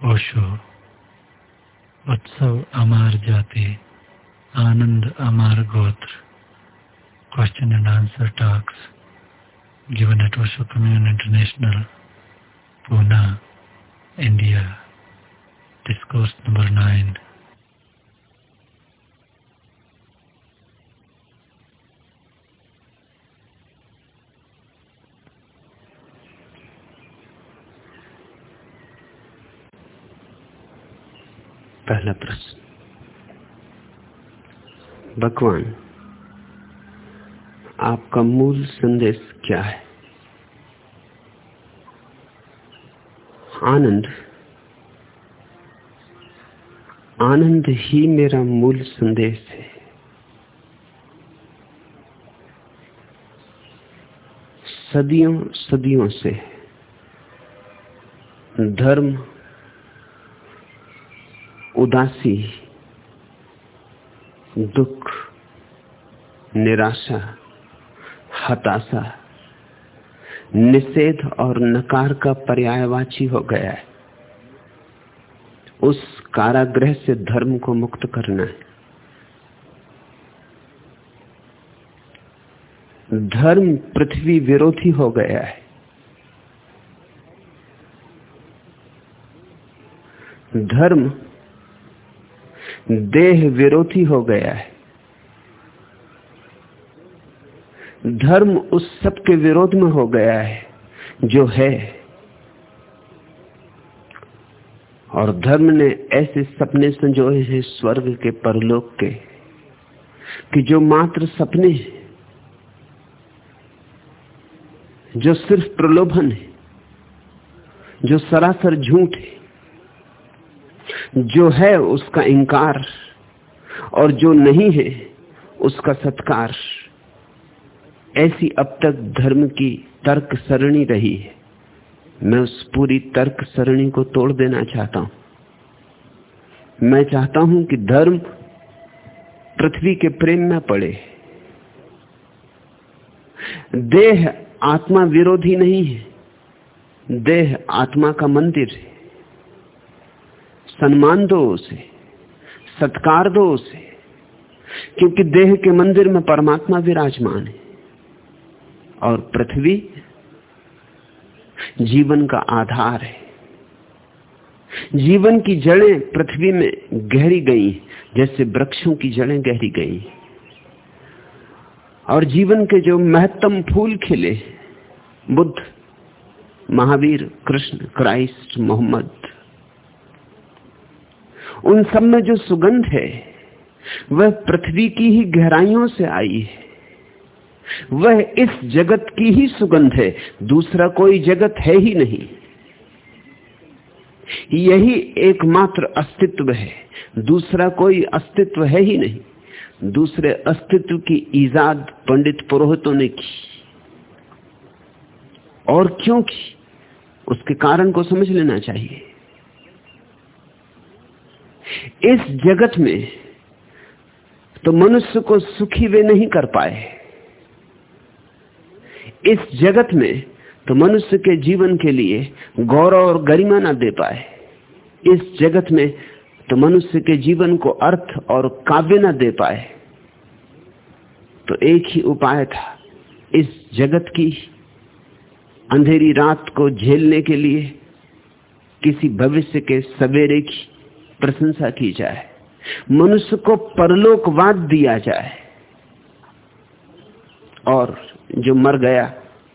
ओशो उत्सव अमार जाति, आनंद अमार गोत्र question and answer talks given at Osho commune international Poona India discourse number nine पहला प्रश्न। भगवान, आपका मूल संदेश क्या है? आनंद। आनंद ही मेरा मूल संदेश है। सदियों सदियों से धर्म उदासी, दुख, निराशा, हताशा, निषेध और नकार का पर्यायवाची हो गया है। उस कारागृह से धर्म को मुक्त करना है। धर्म पृथ्वी विरोधी हो गया है। धर्म देह विरोधी हो गया है। धर्म उस सब के विरोध में हो गया है जो है। और धर्म ने ऐसे सपने संजोए हैं स्वर्ग के परलोक के कि जो मात्र सपने जो सिर्फ़ प्रलोभन है, जो सरासर झूठ है जो है उसका इंकार और जो नहीं है उसका सत्कार। ऐसी अब तक धर्म की तर्क सरणी रही है। मैं उस पूरी तर्क सरणी को तोड़ देना चाहता हूँ। मैं चाहता हूँ कि धर्म पृथ्वी के प्रेम में पड़े। देह आत्मा विरोधी नहीं है। देह आत्मा का मंदिर है। सम्मान दो उसे, सत्कार दो उसे, क्योंकि देह के मंदिर में परमात्मा विराजमान है। और पृथ्वी जीवन का आधार है। जीवन की जड़ें पृथ्वी में गहरी गई जैसे वृक्षों की जड़ें गहरी गई और जीवन के जो महत्तम फूल खिले बुद्ध, महावीर, कृष्ण, क्राइस्ट, मोहम्मद उन सब में जो सुगंध है, वह पृथ्वी की ही गहराइयों से आई है। वह इस जगत की ही सुगंध है, दूसरा कोई जगत है ही नहीं। यही एकमात्र अस्तित्व है, दूसरा कोई अस्तित्व है ही नहीं। दूसरे अस्तित्व की ईजाद पंडित पुरोहितों ने की। और क्यों की? उसके कारण को समझ लेना चाहिए। इस जगत में तो मनुष्य को सुखी वे नहीं कर पाए। इस जगत में तो मनुष्य के जीवन के लिए गौरव और गरिमा ना दे पाए। इस जगत में तो मनुष्य के जीवन को अर्थ और काव्य ना दे पाए। तो एक ही उपाय था इस जगत की अंधेरी रात को झेलने के लिए किसी भविष्य के सवेरे की प्रशंसा की जाए। मनुष्य को परलोकवाद दिया जाए। और जो मर गया,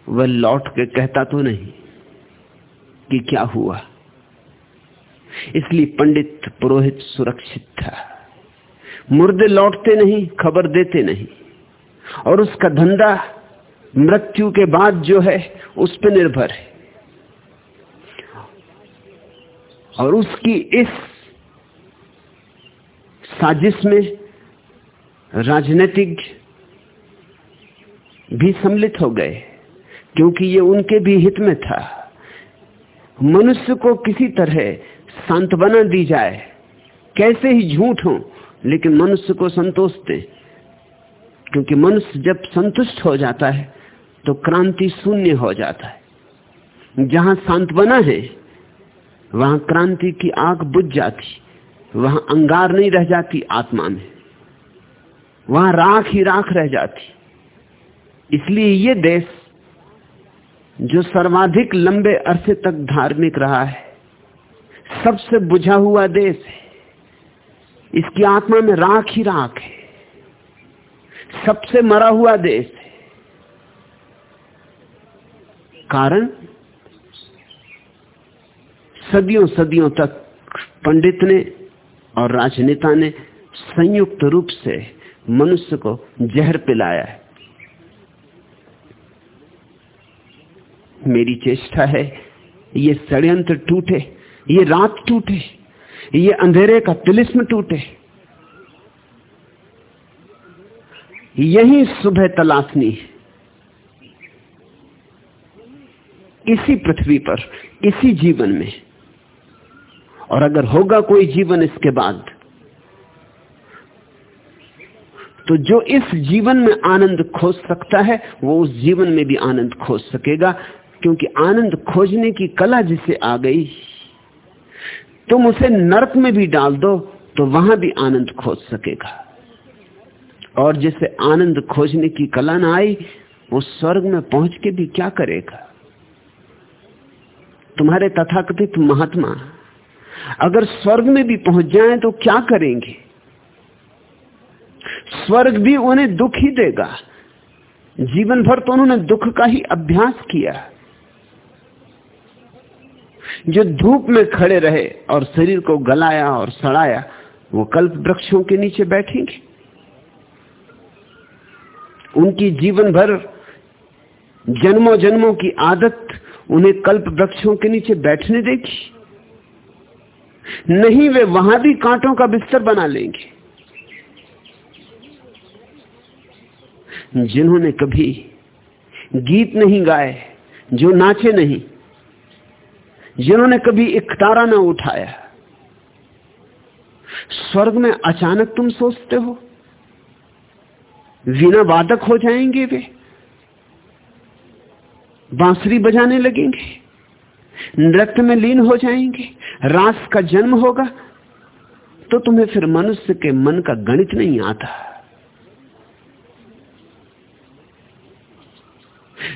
वह लौट के कहता तो नहीं कि क्या हुआ। इसलिए पंडित पुरोहित सुरक्षित था। मुर्दे लौटते नहीं, खबर देते नहीं। और उसका धंधा मृत्यु के बाद जो है, उस पर निर्भर है। और उसकी इस साजिश में राजनीतिक भी सम्मिलित हो गए, क्योंकि ये उनके भी हित में था। मनुष्य को किसी तरह सांत्वना दी जाए, कैसे ही झूठ हो, लेकिन मनुष्य को संतोष दे। क्योंकि मनुष्य जब संतुष्ट हो जाता है तो क्रांति शून्य हो जाता है। जहाँ सांत्वना है, वहाँ क्रांति की आग बुझ जाती। वहाँ अंगार नहीं रह जाती, आत्मा में। वहाँ राख ही राख रह जाती। इसलिए ये देश जो सर्वाधिक लंबे अरसे तक धार्मिक रहा है, सबसे बुझा हुआ देश है। इसकी आत्मा में राख ही राख है। सबसे मरा हुआ देश है। कारण? सदियों सदियों तक पंडित ने और राजनेता ने संयुक्त रूप से मनुष्य को जहर पिलाया है। मेरी चेष्टा है, ये षड्यंत्र टूटे, ये रात टूटे, ये अंधेरे का तिलिस्म टूटे। यही सुबह तलाशनी इसी पृथ्वी पर, इसी जीवन में। और अगर होगा कोई जीवन इसके बाद तो जो इस जीवन में आनंद खोज सकता है, वो उस जीवन में भी आनंद खोज सकेगा। क्योंकि आनंद खोजने की कला जिसे आ गई, तुम उसे नरक में भी डाल दो तो वहाँ भी आनंद खोज सकेगा। और जिसे आनंद खोजने की कला ना आई, वो स्वर्ग में पहुँच के भी क्या करेगा? तुम्हारे तथाकथित महात्मा अगर स्वर्ग में भी पहुँच जाएँ तो क्या करेंगे? स्वर्ग भी उन्हें दुख ही देगा। जीवन भर तो उन्होंने दुख का ही अभ्यास किया। जो धूप में खड़े रहे और शरीर को गलाया और सड़ाया, वो कल्प वृक्षों के नीचे बैठेंगे। उनकी जीवन भर जन्मों जन्मों की आदत उन्हें कल्प वृक्षों के नीचे बैठने देगी। नहीं, वे वहाँ भी कांटों का बिस्तर बना लेंगे। जिन्होंने कभी गीत नहीं गाए, जो नाचे नहीं, जिन्होंने कभी एक तारा ना उठाया, स्वर्ग में अचानक तुम सोचते हो, वीणा वादक हो जाएँगे वे, बांसुरी बजाने लगेंगे। नृत्य में लीन हो जाएँगे, रास का जन्म होगा तो तुम्हें फिर मनुष्य के मन का गणित नहीं आता।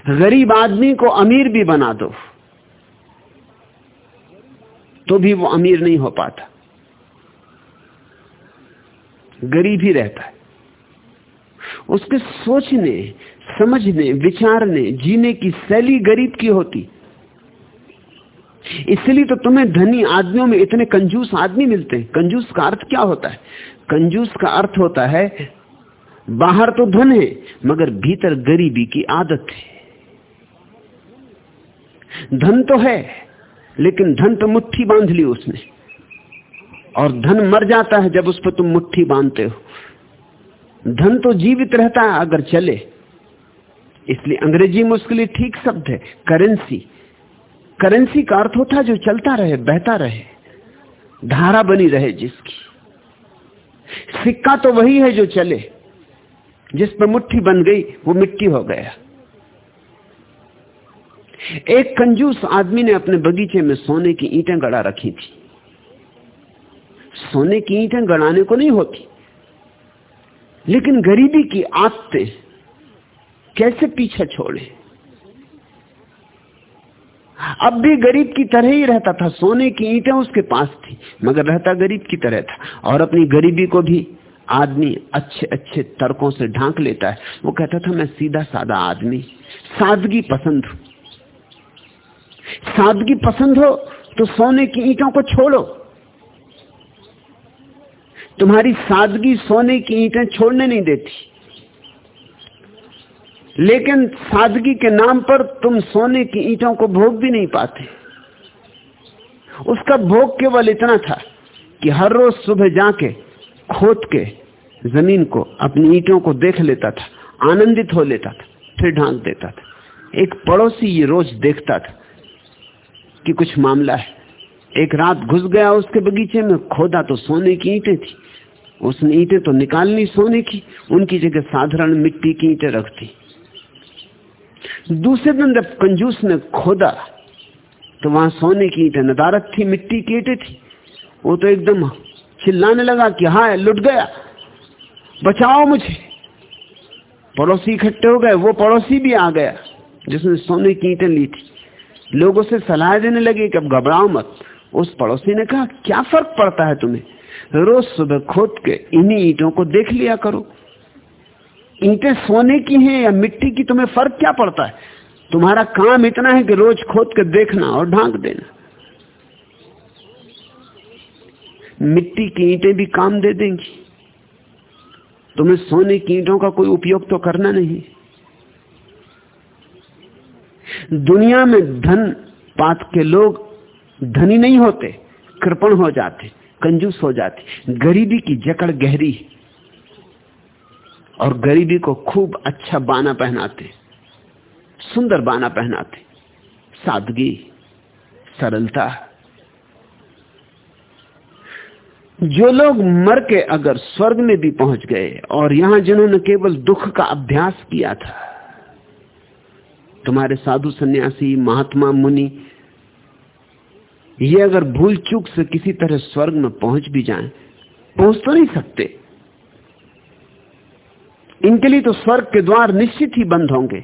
गरीब आदमी को अमीर भी बना दो तो भी वो अमीर नहीं हो पाता। गरीब ही रहता है। उसके सोचने, समझने, विचारने, जीने की शैली गरीब की होती। इसलिए तो तुम्हें धनी आदमियों में इतने कंजूस आदमी मिलते हैं। कंजूस का अर्थ क्या होता है? कंजूस का अर्थ होता है, बाहर तो धन है, मगर भीतर गरीबी की आदत है। धन तो है, लेकिन धन तो मुट्ठी बाँध ली उसने। और धन मर जाता है जब उस पर तुम मुट्ठी बांधते हो। धन तो जीवित रहता है अगर चले। इसलिए अंग्रेज़ी में उसके लिए ठीक शब्द है, करेंसी। करेंसी का अर्थ होता जो चलता रहे, बहता रहे। धारा बनी रहे जिसकी। सिक्का तो वही है जो चले, जिस पर मुट्ठी बन गई, वो मिट्टी हो गया। एक कंजूस आदमी ने अपने बगीचे में सोने की ईंटें गड़ा रखी थी। सोने की ईंटें गड़ाने को नहीं होती। लेकिन गरीबी की आदतें कैसे पीछे छोड़े? अब भी गरीब की तरह ही रहता था, सोने की ईंटें उसके पास थी, मगर रहता गरीब की तरह था। और अपनी गरीबी को भी आदमी अच्छे अच्छे तर्कों से ढांक लेता है। वो कहता था, मैं सीधा सादा आदमी, सादगी पसंद हूँ। सादगी पसंद हो तो सोने की ईंटों को छोड़ो। तुम्हारी सादगी सोने की ईंटें छोड़ने नहीं देती। लेकिन सादगी के नाम पर तुम सोने की ईंटों को भोग भी नहीं पाते। उसका भोग केवल इतना था कि हर रोज सुबह जाके, खोद के, ज़मीन को, अपनी ईंटों को देख लेता था, आनंदित हो लेता था, फिर ढांक देता था। एक पड़ोसी ये रोज देखता था कि कुछ मामला है। एक रात घुस गया उसके बगीचे में, खोदा तो सोने की ईंटें थी। उसने ईंटें तो निकालनी सोने की, उनकी जगह साधारण मिट्टी की ईंटें रखती। दूसरे दिन जब कंजूस ने खोदा तो वहाँ सोने की ईटें नदारत थी, मिट्टी की ईटें थी। वो तो एकदम चिल्लाने लगा कि हाँ लुट गया। बचाओ मुझे। पड़ोसी इकट्ठे हो गए, वो पड़ोसी भी आ गया, जिसने सोने की ईटें ली थी। लोगों से सलाह देने लगे कि अब घबराओ मत। उस पड़ोसी ने कहा, क्या फ़र्क पड़ता है तुम्हें? रोज सुबह खोद के इन्हीं ईटों को देख लिया करो। ईटें सोने की हैं या मिट्टी की, तुम्हें फ़र्क क्या पड़ता है? तुम्हारा काम इतना है कि रोज खोद के देखना और ढांक देना। मिट्टी की ईटें भी काम दे देंगी। तुम्हें सोने की ईटों का कोई उपयोग तो करना नहीं। दुनिया में धन पात के लोग धनी नहीं होते, कृपण हो जाते, कंजूस हो जाते, गरीबी की जकड़ गहरी। और गरीबी को खूब अच्छा बाना पहनाते सुंदर बाना पहनाते। सादगी सरलता। जो लोग मर के अगर स्वर्ग में भी पहुँच गए और यहाँ जिन्होंने केवल दुख का अभ्यास किया था तुम्हारे साधु सन्यासी महात्मा मुनि ये अगर भूल चूक से किसी तरह स्वर्ग में पहुँच भी जाएँ, पहुँच तो नहीं सकते। इनके लिए तो स्वर्ग के द्वार निश्चित ही बंद होंगे।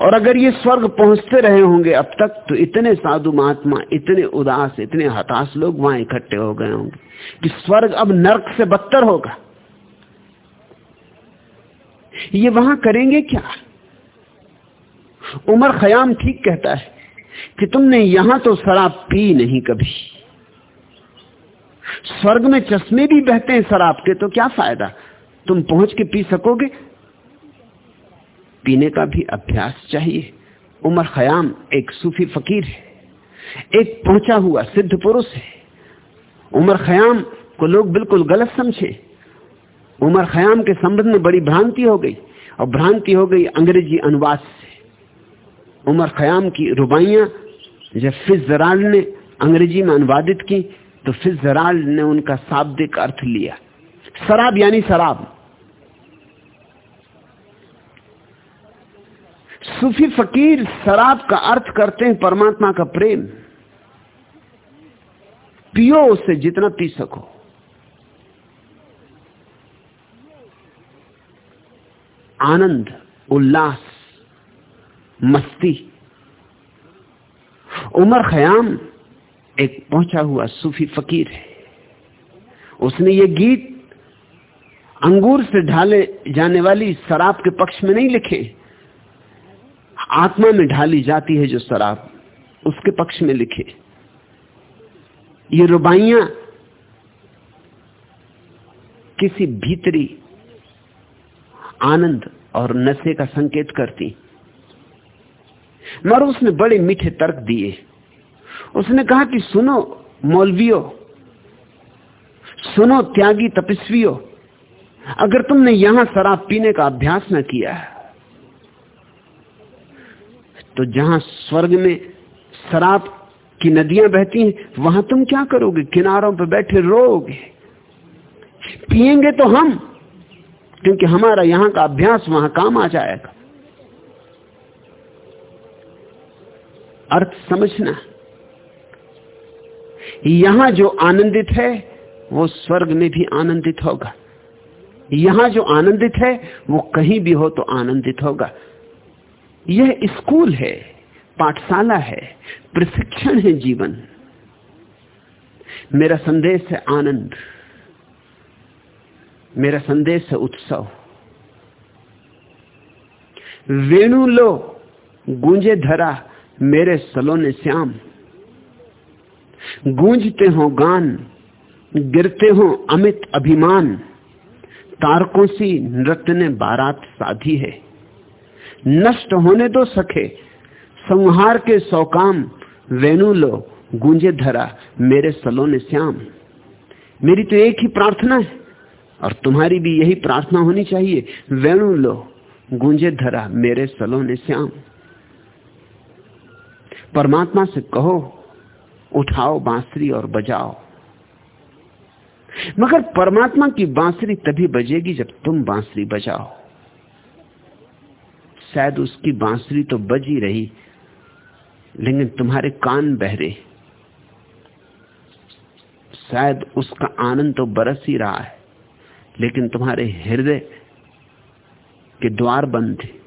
और अगर ये स्वर्ग पहुँचते रहे होंगे अब तक तो इतने साधु महात्मा, इतने उदास, इतने हताश लोग वहाँ इकट्ठे हो गए होंगे कि स्वर्ग अब नर्क से बदतर होगा। ये वहाँ करेंगे क्या? उमर खयाम ठीक कहता है कि तुमने यहाँ तो शराब पी नहीं कभी। स्वर्ग में चश्मे भी बहते हैं शराब के तो क्या फ़ायदा? तुम पहुँच के पी सकोगे? पीने का भी अभ्यास चाहिए। उमर खयाम एक सूफी फकीर है। एक पहुँचा हुआ सिद्ध पुरुष है। उमर खयाम को लोग बिल्कुल गलत समझे। उमर खयाम के संबंध में बड़ी भ्रांति हो गई और भ्रांति हो गई अंग्रेज़ी अनुवाद से। उमर खयाम की रुबाइयाँ जब फिज जराल ने अंग्रेज़ी में अनुवादित की तो जराल ने उनका शाब्दिक अर्थ लिया। शराब यानी शराब। सूफी फकीर शराब का अर्थ करते हैं परमात्मा का प्रेम। पियो उससे जितना पी सको। आनंद, उल्लास, मस्ती, उमर, खयाम एक पहुँचा हुआ सूफी फकीर। है उसने ये गीत अंगूर से ढाले जाने वाली शराब के पक्ष में नहीं लिखे। आत्मा में ढाली जाती है जो शराब, उसके पक्ष में लिखे। ये रुबाइया किसी भीतरी आनंद और नशे का संकेत करती। मगर उसने बड़े मीठे तर्क दिए। उसने कहा कि सुनो, मौलवियो, सुनो त्यागी तपस्वियों, अगर तुमने यहाँ शराब पीने का अभ्यास न किया है तो जहाँ स्वर्ग में शराब की नदियाँ बहती हैं, वहाँ तुम क्या करोगे? किनारों पर बैठे रोगे पिएँगे तो हम, क्योंकि हमारा यहाँ का अभ्यास वहाँ काम आ जाएगा। अर्थ समझना यहाँ जो आनंदित है, वो स्वर्ग में भी आनंदित होगा। यहाँ जो आनंदित है, वो कहीं भी हो तो आनंदित होगा। यह स्कूल है, पाठशाला है, प्रशिक्षण है जीवन। मेरा संदेश है आनंद। मेरा संदेश है उत्सव। वेणु लो, गूंजे धरा, मेरे सलोने श्याम। गूंजते हो गान, गिरते हो अमित अभिमान। तारकों सी नृत्य ने बारात साधी है। नष्ट होने दो सके संहार के सौकाम वेणु लो, गूंजे धरा, मेरे सलोने श्याम। मेरी तो एक ही प्रार्थना है, और तुम्हारी भी यही प्रार्थना होनी चाहिए। वेणु लो, गूंजे धरा, मेरे सलोने श्याम। परमात्मा से कहो उठाओ बांसुरी और बजाओ। मगर परमात्मा की बांसुरी तभी बजेगी जब तुम बांसुरी बजाओ। शायद उसकी बांसुरी तो बज रही, लेकिन तुम्हारे कान बहरे। शायद उसका आनंद तो बरस ही रहा है, लेकिन तुम्हारे हृदय के द्वार बंद थे।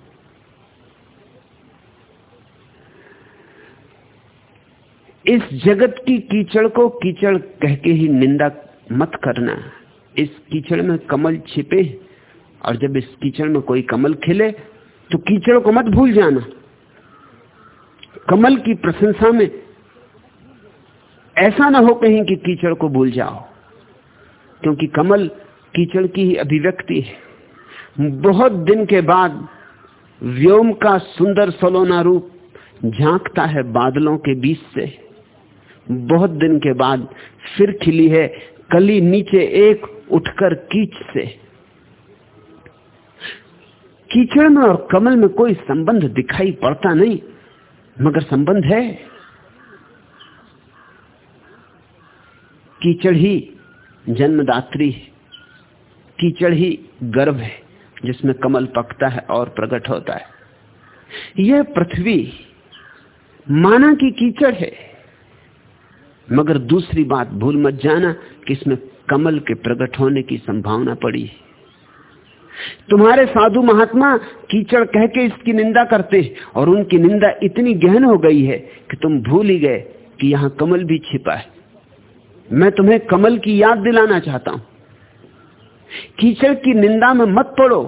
इस जगत की कीचड़ को कीचड़ कह के ही निंदा मत करना। इस कीचड़ में कमल छिपे और जब इस कीचड़ में कोई कमल खिले तो कीचड़ को मत भूल जाना। कमल की प्रशंसा में ऐसा ना हो कहीं कि कीचड़ को भूल जाओ, क्योंकि कमल कीचड़ की ही अभिव्यक्ति है। बहुत दिन के बाद व्योम का सुंदर सलोना रूप झांकता है बादलों के बीच से। बहुत दिन के बाद फिर खिली है, कली नीचे एक उठकर कीच से। कीचड़ में और कमल में कोई संबंध दिखाई पड़ता नहीं, मगर संबंध है। कीचड़ ही जन्मदात्री है, कीचड़ ही गर्भ है, जिसमें कमल पकता है और प्रकट होता है। यह पृथ्वी माना की कीचड़ है। मगर दूसरी बात भूल मत जाना कि इसमें कमल के प्रकट होने की संभावना पड़ी। है तुम्हारे साधु महात्मा कीचड़ कह के इसकी निंदा करते और उनकी निंदा इतनी गहन हो गई है कि तुम भूल ही गए कि यहाँ कमल भी छिपा है। मैं तुम्हें कमल की याद दिलाना चाहता हूँ। कीचड़ की निंदा में मत पड़ो,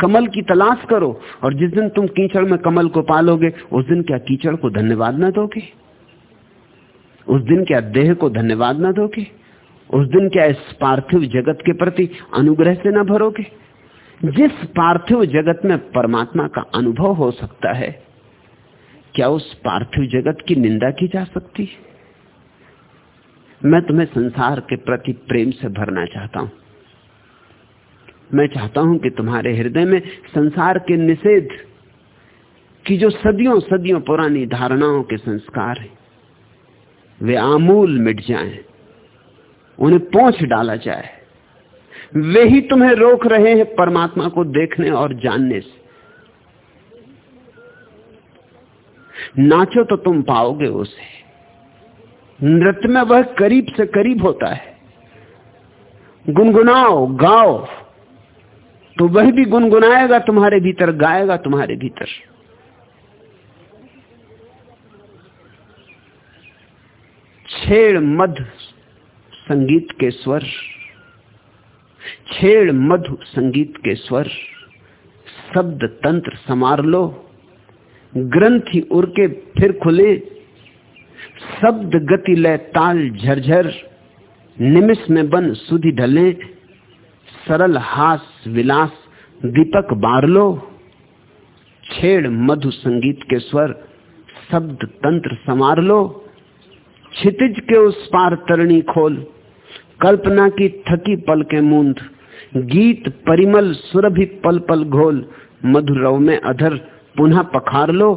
कमल की तलाश करो और जिस दिन तुम कीचड़ में कमल को पालोगे, उस दिन क्या कीचड़ को धन्यवाद ना दोगे? उस दिन क्या देह को धन्यवाद ना दोगे? उस दिन क्या इस पार्थिव जगत के प्रति अनुग्रह से ना भरोगे? जिस पार्थिव जगत में परमात्मा का अनुभव हो सकता है, क्या उस पार्थिव जगत की निंदा की जा सकती मैं तुम्हें संसार के प्रति प्रेम से भरना चाहता हूँ। मैं चाहता हूँ कि तुम्हारे हृदय में संसार के निषेध की जो सदियों सदियों पुरानी धारणाओं के संस्कार हैं वे आमूल मिट जाएँ, उन्हें पहुँच डाला जाए। वे ही तुम्हें रोक रहे हैं परमात्मा को देखने और जानने से। नाचो तो तुम पाओगे उसे। नृत्य में वह करीब से करीब होता है। गुनगुनाओ गाओ तो वह भी गुनगुनाएगा तुम्हारे भीतर गाएगा तुम्हारे भीतर। छेड़ मध संगीत के स्वर, छेड़ मधु संगीत के स्वर, शब्द तंत्र समार लो, ग्रंथि उड़ के फिर खुले, शब्द गति लय ताल झरझर, निमिष में बन सुधि ढले, सरल हास विलास दीपक बार लो। छेड़ मधु संगीत के स्वर, शब्द तंत्र समार लो। क्षितिज के उस पार तरणी खोल, कल्पना की थकी पल के मूंद, गीत परिमल सुरभि पल पल घोल, मधुरव में अधर पुनः पखार लो,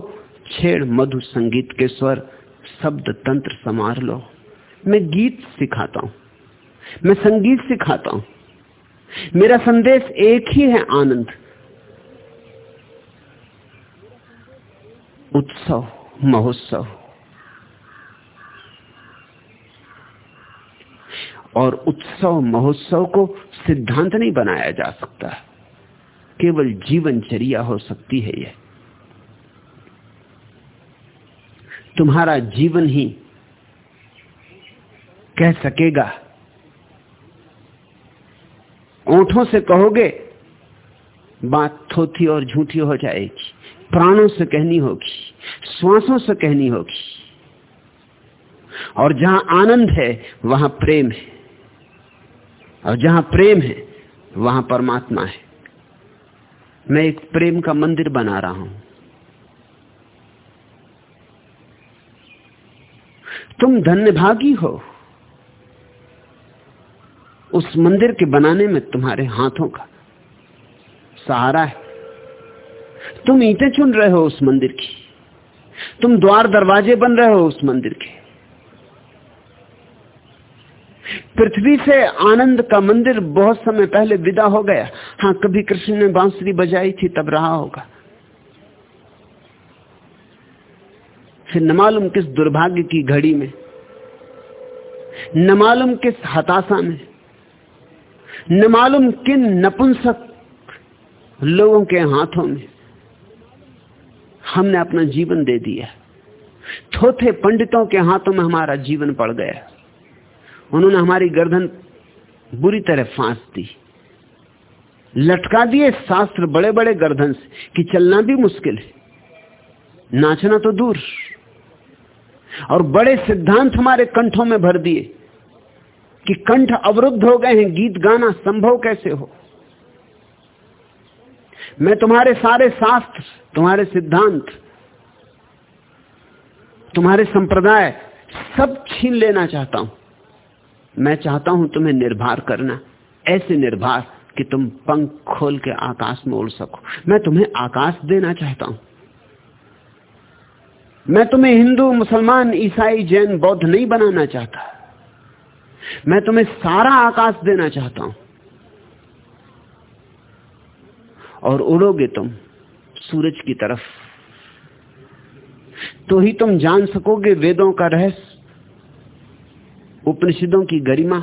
छेड़ मधु संगीत के स्वर, शब्द तंत्र समार लो। मैं गीत सिखाता हूँ, मैं संगीत सिखाता हूँ। मेरा संदेश एक ही है आनंद। उत्सव, महोत्सव और उत्सव, महोत्सव को सिद्धांत नहीं बनाया जा सकता। केवल जीवनचर्या हो सकती है यह तुम्हारा जीवन ही कह सकेगा। ओठों से कहोगे, बात थोथी और झूठी हो जाएगी, प्राणों से कहनी होगी, श्वासों से कहनी होगी। और जहाँ आनंद है, वहाँ प्रेम है। और जहाँ प्रेम है, वहाँ परमात्मा है। मैं एक प्रेम का मंदिर बना रहा हूँ। तुम धन्यभागी हो। उस मंदिर के बनाने में तुम्हारे हाथों का सहारा है। तुम ईंटें चुन रहे हो उस मंदिर की। तुम द्वार दरवाजे बन रहे हो उस मंदिर के। पृथ्वी से आनंद का मंदिर बहुत समय पहले विदा हो गया। हाँ कभी कृष्ण ने बांसुरी बजाई थी, तब रहा होगा। फिर न मालूम किस दुर्भाग्य की घड़ी में, न मालूम किस हताशा में, न मालूम किन नपुंसक लोगों के हाथों में हमने अपना जीवन दे दिया। थोथे पंडितों के हाथों में हमारा जीवन पड़ गया। उन्होंने हमारी गर्दन बुरी तरह फांस दी। लटका दिए शास्त्र बड़े बड़े गर्दन से कि चलना भी मुश्किल है। नाचना तो दूर। और बड़े सिद्धांत हमारे कंठों में भर दिए कि कंठ अवरुद्ध हो गए हैं, गीत गाना संभव कैसे हो? मैं तुम्हारे सारे शास्त्र, तुम्हारे सिद्धांत, तुम्हारे संप्रदाय सब छीन लेना चाहता हूँ। मैं चाहता हूँ तुम्हें निर्भर करना, ऐसे निर्भर कि तुम पंख खोल के आकाश में उड़ सको। मैं तुम्हें आकाश देना चाहता हूँ। मैं तुम्हें हिंदू, मुसलमान, ईसाई, जैन, बौद्ध नहीं बनाना चाहता। मैं तुम्हें सारा आकाश देना चाहता हूँ। और उड़ोगे तुम सूरज की तरफ़। तो ही तुम जान सकोगे वेदों का रहस्य। उपनिषदों की गरिमा,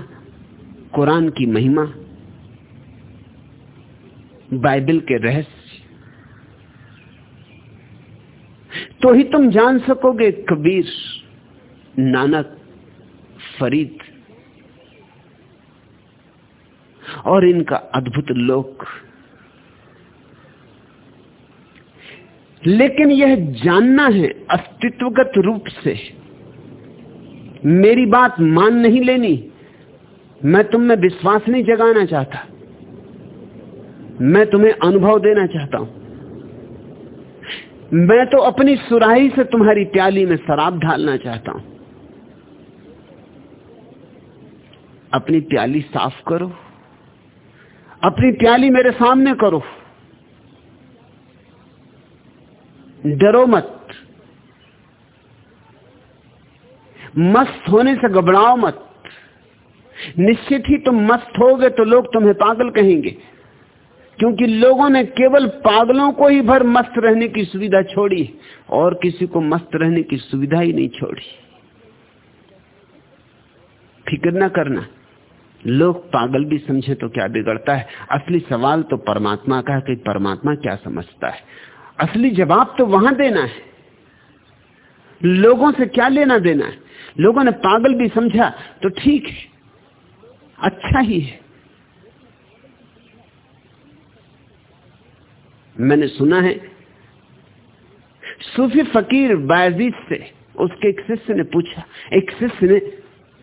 कुरान की महिमा, बाइबल के रहस्य। तो ही तुम जान सकोगे, कबीर, नानक, फरीद, और इनका अद्भुत लोक। लेकिन यह जानना है, अस्तित्वगत रूप से मेरी बात मान नहीं लेनी। मैं तुम में विश्वास नहीं जगाना चाहता। मैं तुम्हें अनुभव देना चाहता हूँ। मैं तो अपनी सुराही से तुम्हारी प्याली में शराब ढालना चाहता हूँ। अपनी प्याली साफ़ करो। अपनी प्याली मेरे सामने करो। डरो मत। मस्त होने से घबराओ मत। निश्चित ही तुम मस्त होगे तो लोग तुम्हें पागल कहेंगे। क्योंकि लोगों ने केवल पागलों को ही भर मस्त रहने की सुविधा छोड़ी और किसी को मस्त रहने की सुविधा ही नहीं छोड़ी। फ़िक्र ना करना। लोग पागल भी समझे तो क्या बिगड़ता है? असली सवाल तो परमात्मा का है कि परमात्मा क्या समझता है? असली जवाब तो वहाँ देना है। लोगों से क्या लेना देना है? लोगों ने पागल भी समझा तो ठीक है। अच्छा ही है। मैंने सुना है, सूफी फकीर बायजीत से उसके एक शिष्य ने पूछा, एक शिष्य ने,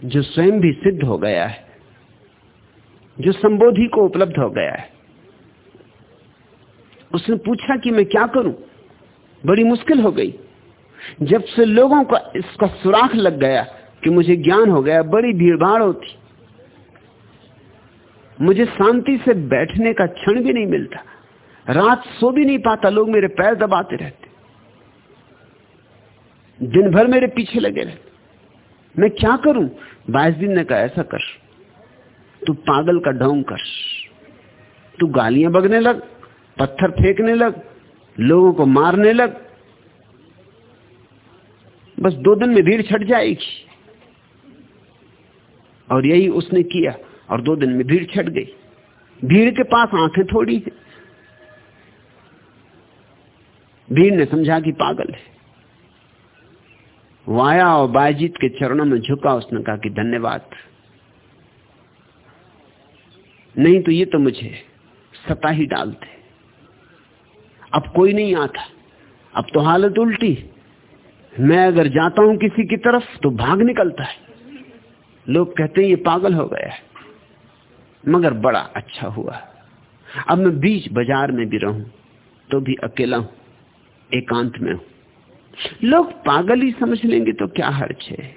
जो स्वयं भी सिद्ध हो गया है, जो संबोधि को उपलब्ध हो गया है, उसने पूछा कि मैं क्या करूँ? बड़ी मुश्किल हो गई। जब से लोगों का इसका सुराख लग गया कि मुझे ज्ञान हो गया, बड़ी भीड़भाड़ होती। मुझे शांति से बैठने का क्षण भी नहीं मिलता। रात सो भी नहीं पाता, लोग मेरे पैर दबाते रहते। दिन भर मेरे पीछे लगे रहते। मैं क्या करूँ? बाईस दिन ने कहा, ऐसा कर। तू पागल का ढोंग कर। तू गालियाँ बगने लग, पत्थर फेंकने लग, लोगों को मारने लग बस दो दिन में भीड़ छट जाएगी। और यही उसने किया, और दो दिन में भीड़ छट गई। भीड़ के पास आँखें थोड़ी है। भीड़ ने समझा कि पागल है। वाया और बायजीत के चरणों में झुका, उसने कहा कि धन्यवाद। नहीं तो ये तो मुझे सता ही डालते। अब कोई नहीं आता। अब तो हालत उल्टी मैं अगर जाता हूँ किसी की तरफ़ तो भाग निकलता है। लोग कहते हैं, ये पागल हो गया है। मगर बड़ा अच्छा हुआ। अब मैं बीच बाज़ार में भी रहूँ तो भी अकेला हूँ, एकांत में हूँ। लोग पागल ही समझ लेंगे तो क्या हर्ज है?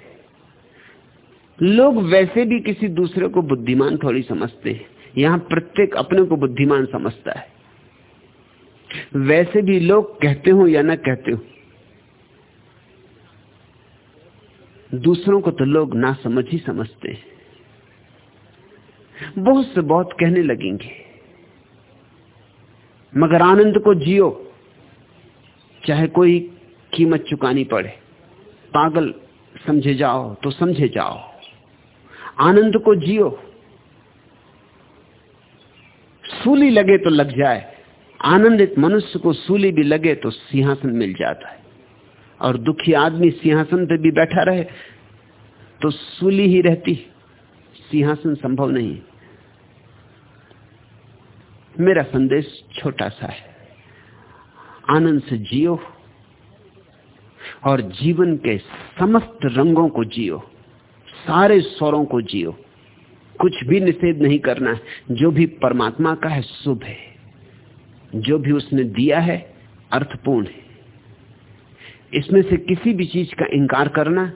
लोग वैसे भी किसी दूसरे को बुद्धिमान थोड़ी समझते हैं। यहाँ प्रत्येक अपने को बुद्धिमान समझता है। वैसे भी लोग कहते हो या ना कहते हो दूसरों को तो लोग ना समझ ही समझते। हैं बहुत से बहुत कहने लगेंगे, मगर आनंद को जियो, चाहे कोई कीमत चुकानी पड़े। पागल समझे जाओ तो समझे जाओ। आनंद को जियो। सूली लगे तो लग जाए। आनंदित मनुष्य को सूली भी लगे तो सिंहासन मिल जाता है। और दुखी आदमी सिंहासन पे भी बैठा रहे तो सूली ही रहती। सिंहासन संभव नहीं। मेरा संदेश छोटा सा है। आनंद से जियो और जीवन के समस्त रंगों को जियो, सारे स्वरों को जियो। कुछ भी निषेध नहीं करना है। जो भी परमात्मा का है, शुभ है। जो भी उसने दिया है, अर्थपूर्ण है। इसमें से किसी भी चीज़ का इंकार करना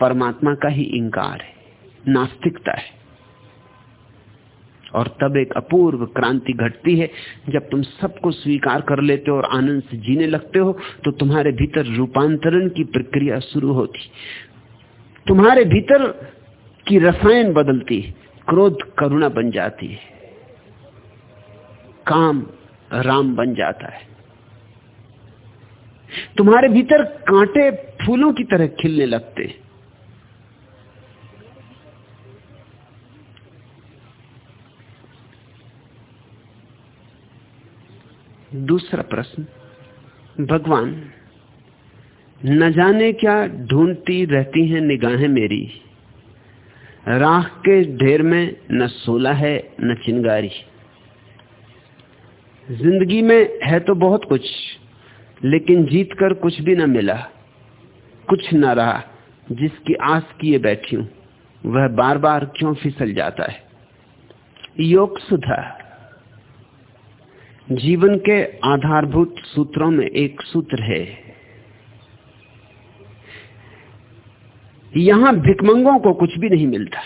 परमात्मा का ही इंकार है, नास्तिकता है। और तब एक अपूर्व क्रांति घटती है, जब तुम सबको स्वीकार कर लेते हो और आनंद से जीने लगते हो तो तुम्हारे भीतर रूपांतरण की प्रक्रिया शुरू होती। तुम्हारे भीतर की रसायन बदलती, क्रोध, करुणा बन जाती है। काम राम बन जाता है। तुम्हारे भीतर कांटे फूलों की तरह खिलने लगते। दूसरा प्रश्न, भगवान, न जाने क्या ढूंढती रहती हैं निगाहें मेरी। राख के ढेर में न सोला है, न चिंगारी। ज़िंदगी में है तो बहुत कुछ लेकिन जीत कर कुछ भी न मिला, कुछ न रहा, जिसकी आस किए बैठी हूँ, वह बार बार क्यों फिसल जाता है? योग सुधा। जीवन के आधारभूत सूत्रों में एक सूत्र है। यहाँ भिकमंगों को कुछ भी नहीं मिलता,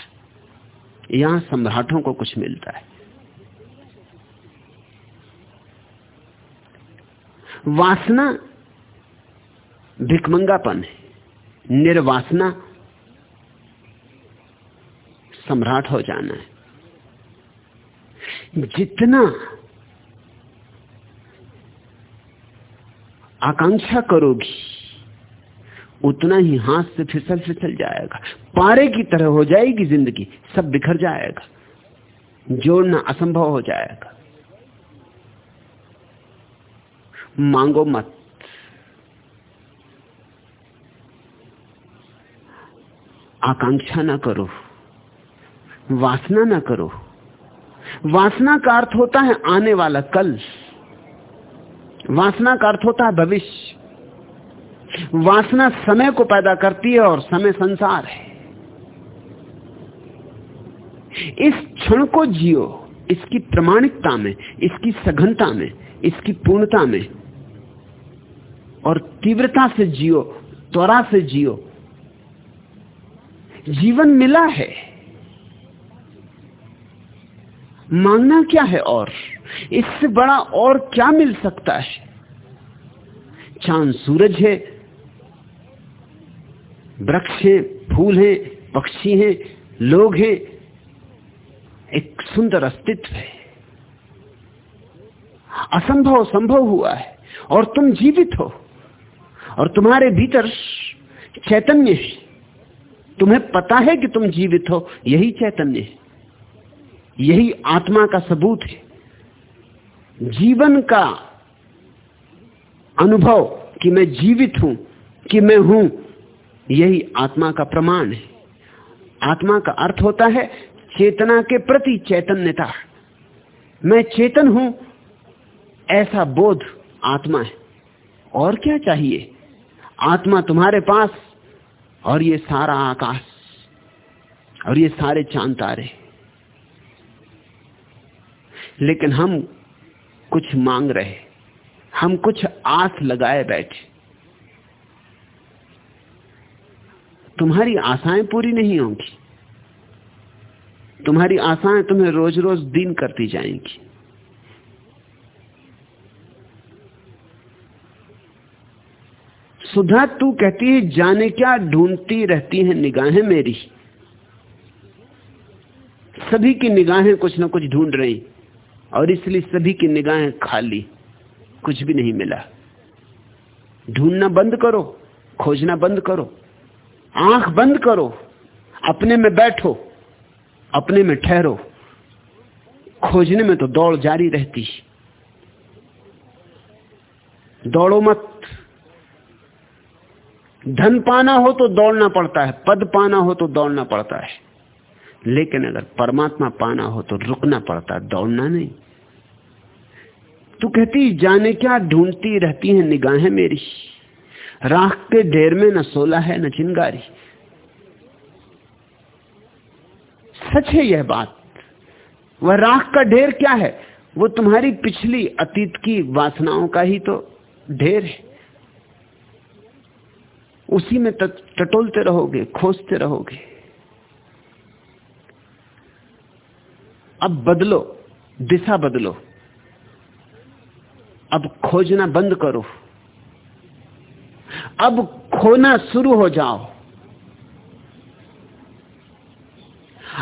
यहाँ सम्राटों को कुछ मिलता है। वासना भिकमंगापन है, निर्वासना सम्राट हो जाना है। जितना आकांक्षा करोगी, उतना ही हाथ से फिसल फिसल जाएगा, पारे की तरह हो जाएगी ज़िंदगी, सब बिखर जाएगा, जोड़ना असंभव हो जाएगा। मांगो मत। आकांक्षा ना करो, वासना ना करो। वासना का अर्थ होता है आने वाला कल। वासना का अर्थ होता है भविष्य। वासना समय को पैदा करती है और समय संसार है। इस क्षण को जियो, इसकी प्रमाणिकता में, इसकी सघनता में, इसकी पूर्णता में। और तीव्रता से जियो, त्वरा से जियो। जीवन मिला है। मांगना क्या है और? इससे बड़ा और क्या मिल सकता है? चाँद सूरज है, वृक्ष है, फूल है, पक्षी हैं, लोग हैं। एक सुंदर अस्तित्व है। असंभव संभव हुआ है और तुम जीवित हो। और तुम्हारे भीतर चैतन्य है। तुम्हें पता है कि तुम जीवित हो, यही चैतन्य है। यही आत्मा का सबूत है। जीवन का अनुभव कि मैं जीवित हूँ, कि मैं हूँ, यही आत्मा का प्रमाण है। आत्मा का अर्थ होता है चेतना के प्रति चैतन्यता। मैं चेतन हूँ, ऐसा बोध आत्मा है। और क्या चाहिए? आत्मा तुम्हारे पास और ये सारा आकाश और ये सारे चाँद तारे। लेकिन हम कुछ मांग रहे, हम कुछ आस लगाए बैठे। तुम्हारी आशाएँ पूरी नहीं होंगी। तुम्हारी आशाएँ तुम्हें रोज रोज दीन करती जाएँगी। सुधा, तू कहती है, जाने क्या ढूंढती रहती हैं निगाहें मेरी? सभी की निगाहें कुछ ना कुछ ढूंढ रही, और इसलिए सभी की निगाहें खाली, कुछ भी नहीं मिला। ढूंढना बंद करो, खोजना बंद करो, आँख बंद करो, अपने में बैठो, अपने में ठहरो। खोजने में तो दौड़ जारी रहती। दौड़ो मत। धन पाना हो तो दौड़ना पड़ता है, पद पाना हो तो दौड़ना पड़ता है। लेकिन अगर परमात्मा पाना हो तो रुकना पड़ता है, दौड़ना नहीं। तू कहती, जाने क्या ढूंढती रहती है निगाहें मेरी? राख के ढेर में न सोला है, न चिंगारी। सच है यह बात। वह राख का ढेर क्या है? वो तुम्हारी पिछली अतीत की वासनाओं का ही तो ढेर है। उसी में टटोलते रहोगे, खोजते रहोगे। अब बदलो, दिशा बदलो। अब खोजना बंद करो। अब खोना शुरू हो जाओ।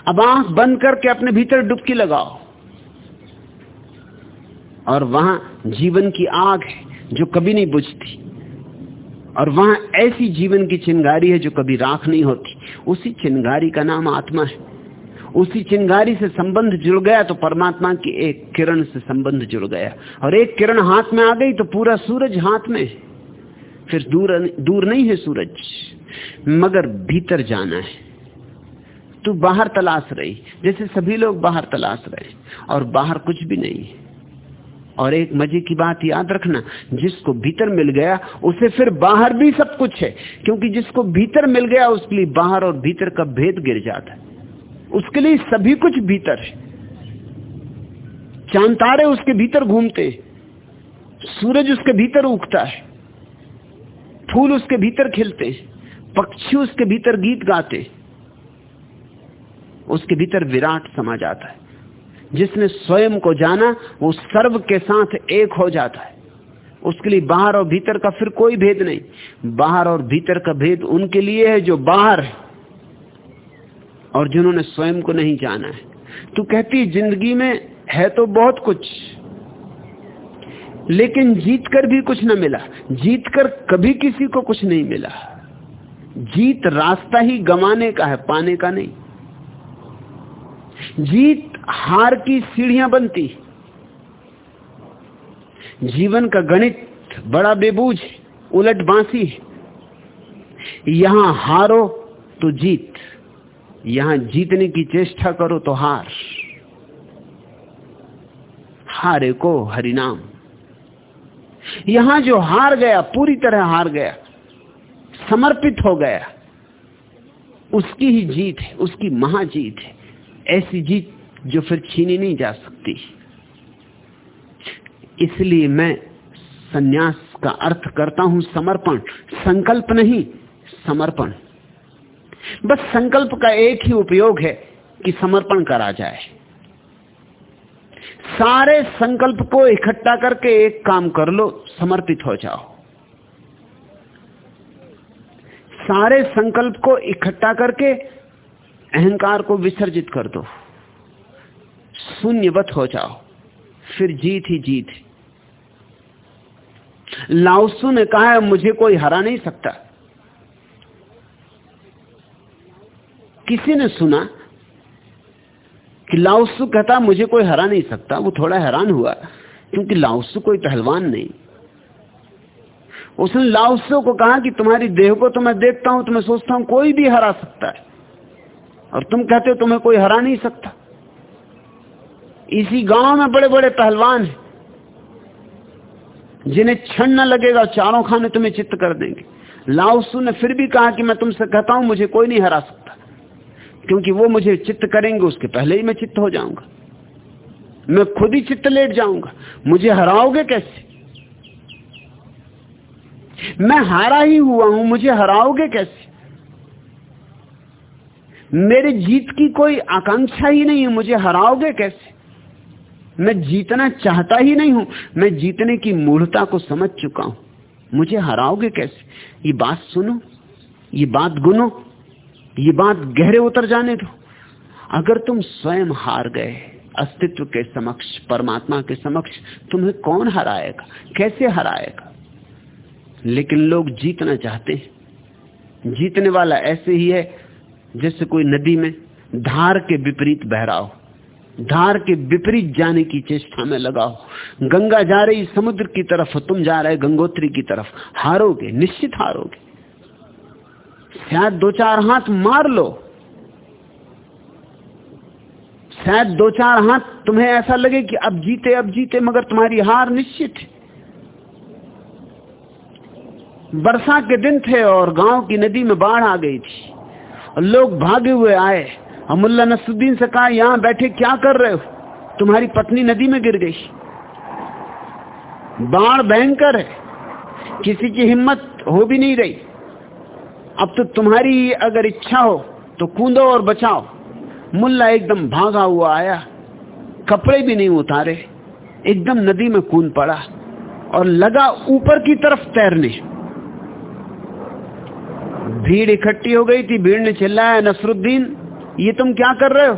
अब आँख बंद करके अपने भीतर डुबकी लगाओ। और वहाँ जीवन की आग है, जो कभी नहीं बुझती। और वहाँ ऐसी जीवन की चिंगारी है जो कभी राख नहीं होती। उसी चिंगारी का नाम आत्मा है। उसी चिंगारी से संबंध जुड़ गया तो परमात्मा की एक किरण से संबंध जुड़ गया। और एक किरण हाथ में आ गई तो पूरा सूरज हाथ में फिर दूर दूर नहीं है सूरज, मगर भीतर जाना है। तू बाहर तलाश रही, जैसे सभी लोग बाहर तलाश रहे और बाहर कुछ भी नहीं है। और एक मज़े की बात याद रखना, जिसको भीतर मिल गया, उसे फिर बाहर भी सब कुछ है। क्योंकि जिसको भीतर मिल गया, उसके लिए बाहर और भीतर का भेद गिर जाता है। उसके लिए सभी कुछ भीतर है। चाँद तारे उसके भीतर घूमते सूरज उसके भीतर उगता है। फूल उसके भीतर खिलते पक्षी उसके भीतर गीत गाते उसके भीतर विराट समा जाता है। जिसने स्वयं को जाना, वो सर्व के साथ एक हो जाता है। उसके लिए बाहर और भीतर का फिर कोई भेद नहीं। बाहर और भीतर का भेद उनके लिए है जो बाहर है और जिन्होंने स्वयं को नहीं जाना है। तू कहती ज़िंदगी में है तो बहुत कुछ, लेकिन जीत कर भी कुछ न मिला। जीत कर कभी किसी को कुछ नहीं मिला। जीत रास्ता ही गमाने का है, पाने का नहीं। जीत हार की सीढ़ियाँ बनती। जीवन का गणित बड़ा बेबूझ उलट बांसी यहाँ हारो तो जीत, यहाँ जीतने की चेष्टा करो तो हार। हारे को हरिनाम। यहाँ जो हार गया, पूरी तरह हार गया, समर्पित हो गया, उसकी ही जीत है, उसकी महाजीत है। ऐसी जीत जो फिर छीनी नहीं जा सकती। इसलिए मैं सन्यास का अर्थ करता हूँ समर्पण। संकल्प नहीं, समर्पण। बस संकल्प का एक ही उपयोग है कि समर्पण करा जाए। सारे संकल्प को इकट्ठा करके एक काम कर लो, समर्पित हो जाओ। सारे संकल्प को इकट्ठा करके अहंकार को विसर्जित कर दो। शून्यवत हो जाओ। फिर जीत ही जीत। लाउसू ने कहा है, मुझे कोई हरा नहीं सकता। किसी ने सुना कि लाउसू कहता, मुझे कोई हरा नहीं सकता, वो थोड़ा हैरान हुआ, क्योंकि लाउसू कोई पहलवान नहीं। उसने लाउसू को कहा कि तुम्हारी देह को तो मैं देखता हूँ तो मैं सोचता हूँ कोई भी हरा सकता है। और तुम कहते हो, तुम्हें कोई हरा नहीं सकता। इसी गाँव में बड़े बड़े पहलवान हैं। जिन्हें क्षण न लगेगा, चारों खाने तुम्हें चित्त कर देंगे। लाउसू ने फिर भी कहा कि मैं तुमसे कहता हूँ, मुझे कोई नहीं हरा सकता। क्योंकि वो मुझे चित्त करेंगे, उसके पहले ही मैं चित्त हो जाऊँगा। मैं खुद ही चित्त लेट जाऊँगा। मुझे हराओगे कैसे? मैं हारा ही हुआ हूँ, मुझे हराओगे कैसे? मेरे जीत की कोई आकांक्षा ही नहीं है, मुझे हराओगे कैसे? मैं जीतना चाहता ही नहीं हूँ। मैं जीतने की मूढ़ता को समझ चुका हूँ। मुझे हराओगे कैसे? ये बात सुनो, ये बात गुनो, ये बात गहरे उतर जाने दो। अगर तुम स्वयं हार गए, अस्तित्व के समक्ष, परमात्मा के समक्ष, तुम्हें कौन हराएगा? कैसे हराएगा? लेकिन लोग जीतना चाहते हैं। जीतने वाला ऐसे ही है जैसे कोई नदी में धार के विपरीत बह रहा हो। धार के विपरीत जाने की चेष्टा में लगाओ गंगा जा रही समुद्र की तरफ़ तुम जा रहे गंगोत्री की तरफ़। हारोगे, निश्चित हारोगे। शायद दो चार हाथ मार लो। शायद दो चार हाथ तुम्हें ऐसा लगे कि अब जीते अब जीते, मगर तुम्हारी हार निश्चित है। वर्षा के दिन थे और गाँव की नदी में बाढ़ आ गई थी। और लोग भागे हुए आए। और मुल्ला नसुद्दीन से कहा, यहाँ बैठे क्या कर रहे हो? तुम्हारी पत्नी नदी में गिर गई। बाढ़ भयंकर है। किसी की हिम्मत हो भी नहीं रही। अब तो तुम्हारी अगर इच्छा हो तो कूदो और बचाओ। मुल्ला एकदम भागा हुआ आया। कपड़े भी नहीं उतारे। एकदम नदी में कूद पड़ा और लगा ऊपर की तरफ़ तैरने। भीड़ इकट्ठी हो गई थी, भीड़ ने चिल्लाया, नसरुद्दीन ये तुम क्या कर रहे हो?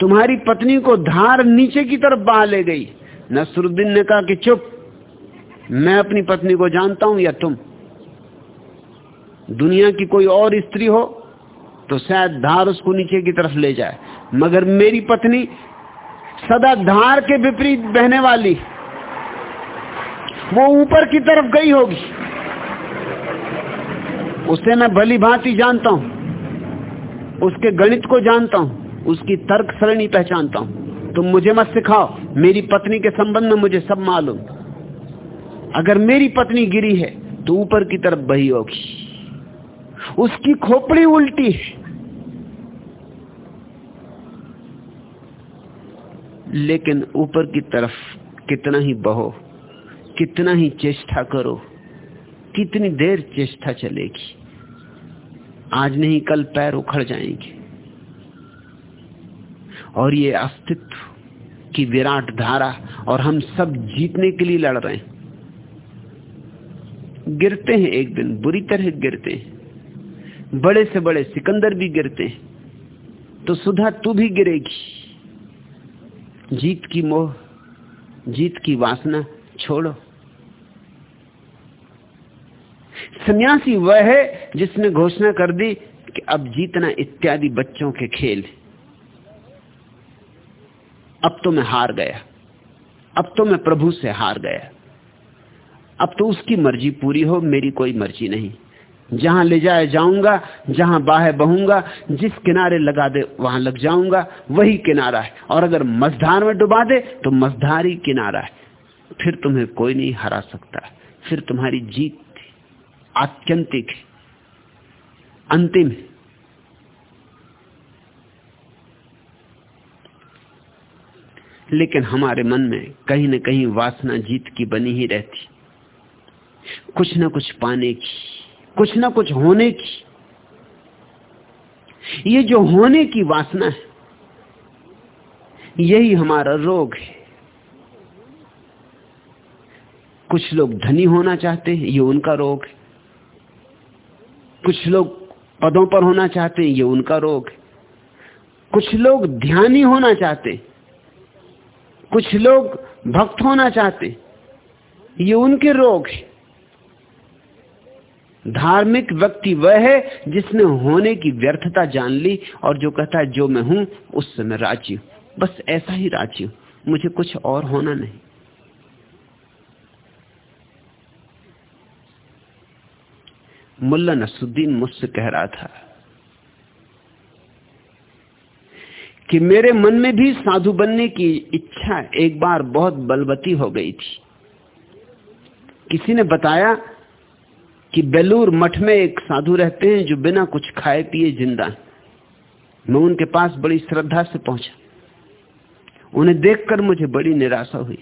तुम्हारी पत्नी को धार नीचे की तरफ़ बहा ले गई। नसरुद्दीन ने कहा कि चुप, मैं अपनी पत्नी को जानता हूँ या तुम? दुनिया की कोई और स्त्री हो तो शायद धार उसको नीचे की तरफ़ ले जाए। मगर मेरी पत्नी सदा धार के विपरीत बहने वाली, वो ऊपर की तरफ़ गई होगी। उसे मैं भली भांति जानता हूँ। उसके गणित को जानता हूँ, उसकी तर्क सरणी पहचानता हूँ। तुम मुझे मत सिखाओ, मेरी पत्नी के संबंध में मुझे सब मालूम। अगर मेरी पत्नी गिरी है तो ऊपर की तरफ़ बही होगी। उसकी खोपड़ी उल्टी है। लेकिन ऊपर की तरफ़ कितना ही बहो, कितना ही चेष्टा करो, कितनी देर चेष्टा चलेगी। आज नहीं, कल पैर उखड़ जाएँगे। और ये अस्तित्व की विराट धारा और हम सब जीतने के लिए लड़ रहे हैं। गिरते हैं एक दिन, बुरी तरह गिरते हैं। बड़े से बड़े सिकंदर भी गिरते हैं। तो सुधा, तू भी गिरेगी। जीत की मोह, जीत की वासना छोड़ो। सन्यासी वह है जिसने घोषणा कर दी कि अब जीतना इत्यादि बच्चों के खेल अब तो मैं हार गया। अब तो मैं प्रभु से हार गया। अब तो उसकी मर्ज़ी पूरी हो, मेरी कोई मर्ज़ी नहीं। जहाँ ले जाए जाऊँगा, जहाँ बाहे बहूँगा, जिस किनारे लगा दे, वहाँ लग जाऊँगा, वही किनारा है। और अगर मझधार में डुबा दे तो मझधार ही किनारा है। फिर तुम्हें कोई नहीं हरा सकता। फिर तुम्हारी जीत आत्यंतिक है, अंतिम है। लेकिन हमारे मन में कहीं ना कहीं वासना जीत की बनी ही रहती। कुछ ना कुछ पाने की, कुछ ना कुछ होने की। ये जो होने की वासना है, यही हमारा रोग है। कुछ लोग धनी होना चाहते हैं, ये उनका रोग है। कुछ लोग पदों पर होना चाहते हैं, ये उनका रोग है। कुछ लोग ध्यानी होना चाहते कुछ लोग भक्त होना चाहते ये उनके रोग है। धार्मिक व्यक्ति वह है जिसने होने की व्यर्थता जान ली और जो कहता है, जो मैं हूँ उससे मैं राज़ी हूँ। बस ऐसा ही राज़ी हूँ। मुझे कुछ और होना नहीं। मुल्ला नसुद्दीन मुझसे कह रहा था कि मेरे मन में भी साधु बनने की इच्छा एक बार बहुत बलवती हो गई थी। किसी ने बताया कि बेलूर मठ में एक साधु रहते हैं जो बिना कुछ खाए पिए ज़िंदा मैं उनके पास बड़ी श्रद्धा से पहुँचा। उन्हें देखकर मुझे बड़ी निराशा हुई।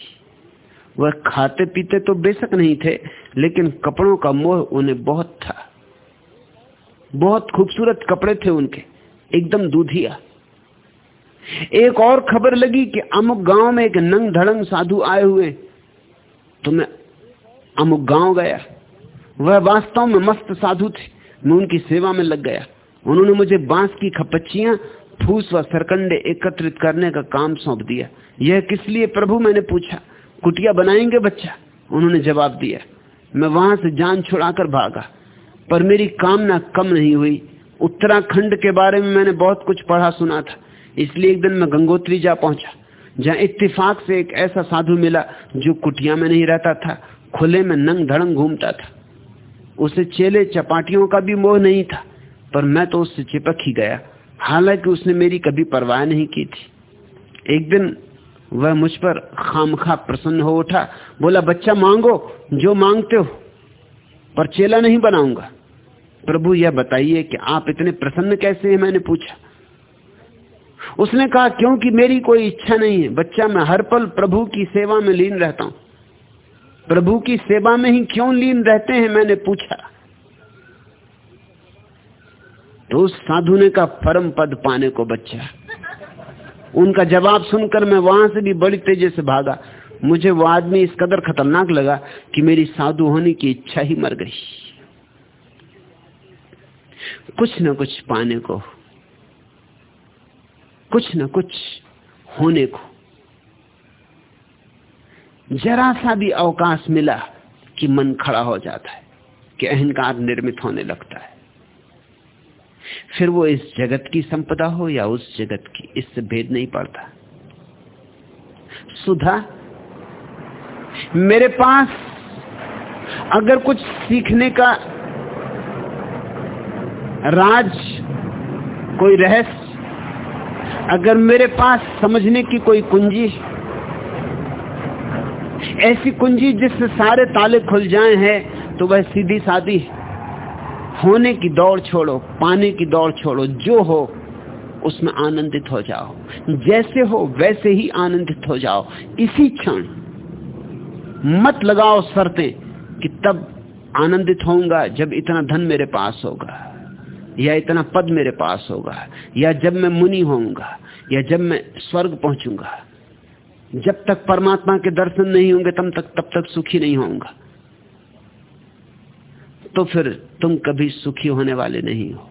वह खाते पीते तो बेशक नहीं थे, लेकिन कपड़ों का मोह उन्हें बहुत था। बहुत खूबसूरत कपड़े थे उनके, एकदम दूधिया। एक और खबर लगी कि अमुक गाँव में एक नंग धड़ंग साधु आए हुए। तो मैं अमुक गाँव गया। वह वास्तव में मस्त साधु थे। मैं उनकी सेवा में लग गया। उन्होंने मुझे बाँस की खपच्चियाँ, फूस व सरकंडे एकत्रित करने का काम सौंप दिया। यह किस लिए प्रभु मैंने पूछा। कुटिया बनाएँगे बच्चा? उन्होंने जवाब दिया। मैं वहाँ से जान छुड़ाकर भागा। पर मेरी कामना कम नहीं हुई। उत्तराखंड के बारे में मैंने बहुत कुछ पढ़ा सुना था। इसलिए एक दिन मैं गंगोत्री जा पहुँचा, जहाँ इत्तेफाक से एक ऐसा साधु मिला जो कुटिया में नहीं रहता था, खुले में नंग धड़ंग घूमता था। उसे चेले चपाटियों का भी मोह नहीं था, पर मैं तो उससे चिपक ही गया। हालाँकि उसने मेरी कभी परवाह नहीं की थी। एक दिन वह मुझ पर खामखा प्रसन्न हो उठा, बोला, बच्चा, मांगो, जो मांगते हो, पर चेला नहीं बनाऊँगा। प्रभु, यह बताइए कि आप इतने प्रसन्न कैसे हैं? मैंने पूछा। उसने कहा, क्योंकि मेरी कोई इच्छा नहीं है। बच्चा, मैं हर पल प्रभु की सेवा में लीन रहता हूँ। प्रभु की सेवा में ही क्यों लीन रहते हैं? मैंने पूछा। तो उस साधु ने का परम पद पाने को बच्चा। उनका जवाब सुनकर मैं वहाँ से भी बड़ी तेज़ी से भागा। मुझे वो आदमी इस कदर खतरनाक लगा कि मेरी साधु होने की इच्छा ही मर गई। कुछ न कुछ पाने को, कुछ न कुछ होने को। जरा सा भी अवकाश मिला कि मन खड़ा हो जाता है, कि अहंकार निर्मित होने लगता है। फिर वो इस जगत की संपदा हो या उस जगत की, इससे भेद नहीं पड़ता। सुधा, मेरे पास अगर कुछ सीखने का राज, कोई रहस्य? अगर मेरे पास समझने की कोई कुंजी, ऐसी कुंजी जिससे सारे ताले खुल जाए हैं तो वह सीधी सादी होने की दौड़ छोड़ो, पाने की दौड़ छोड़ो, जो हो, उसमें आनंदित हो जाओ। जैसे हो, वैसे ही आनंदित हो जाओ। इसी क्षण मत लगाओ शर्तें कि तब आनंदित होऊँगा जब इतना धन मेरे पास होगा। या इतना पद मेरे पास होगा, या जब मैं मुनि होऊँगा, या जब मैं स्वर्ग पहुंचूँगा, जब तक परमात्मा के दर्शन नहीं होंगे, तब तक तब तक सुखी नहीं होऊँगा। तो फिर तुम कभी सुखी होने वाले नहीं हो।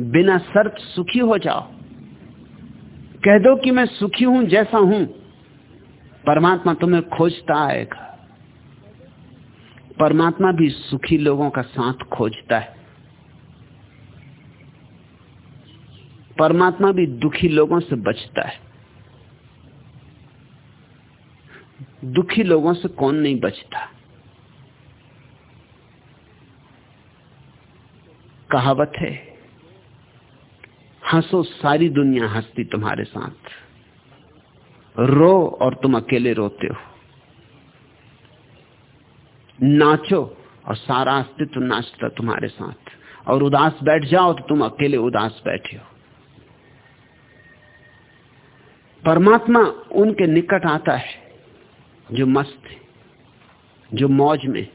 बिना शर्त सुखी हो जाओ। कह दो कि मैं सुखी हूँ जैसा हूँ। परमात्मा तुम्हें खोजता आएगा। परमात्मा भी सुखी लोगों का साथ खोजता है। परमात्मा भी दुखी लोगों से बचता है। दुखी लोगों से कौन नहीं बचता? कहावत है, हंसो सारी दुनिया हंसती तुम्हारे साथ। रो और तुम अकेले रोते हो। नाचो और सारा अस्तित्व नाचता तुम्हारे साथ। और उदास बैठ जाओ तो तुम अकेले उदास बैठे हो। परमात्मा उनके निकट आता है, जो मस्त है, जो मौज में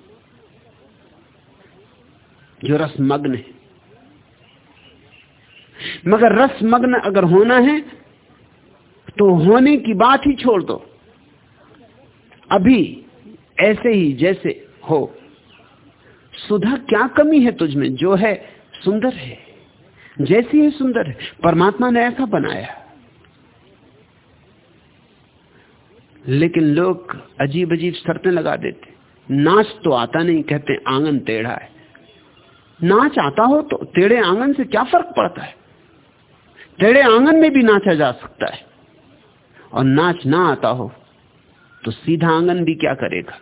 जो रसमग्न है। मगर रसमग्न अगर होना है तो होने की बात ही छोड़ दो। अभी ऐसे ही जैसे हो। सुधा, क्या कमी है तुझमें जो है, सुंदर है। जैसी है, सुंदर है। परमात्मा ने ऐसा बनाया। लेकिन लोग अजीब अजीब शर्तें लगा देते। नाच तो आता नहीं, कहते आँगन टेढ़ा है। नाच आता हो तो टेढ़े आँगन से क्या फ़र्क पड़ता है? टेढ़े आँगन में भी नाचा जा सकता है। और नाच ना आता हो तो सीधा आँगन भी क्या करेगा?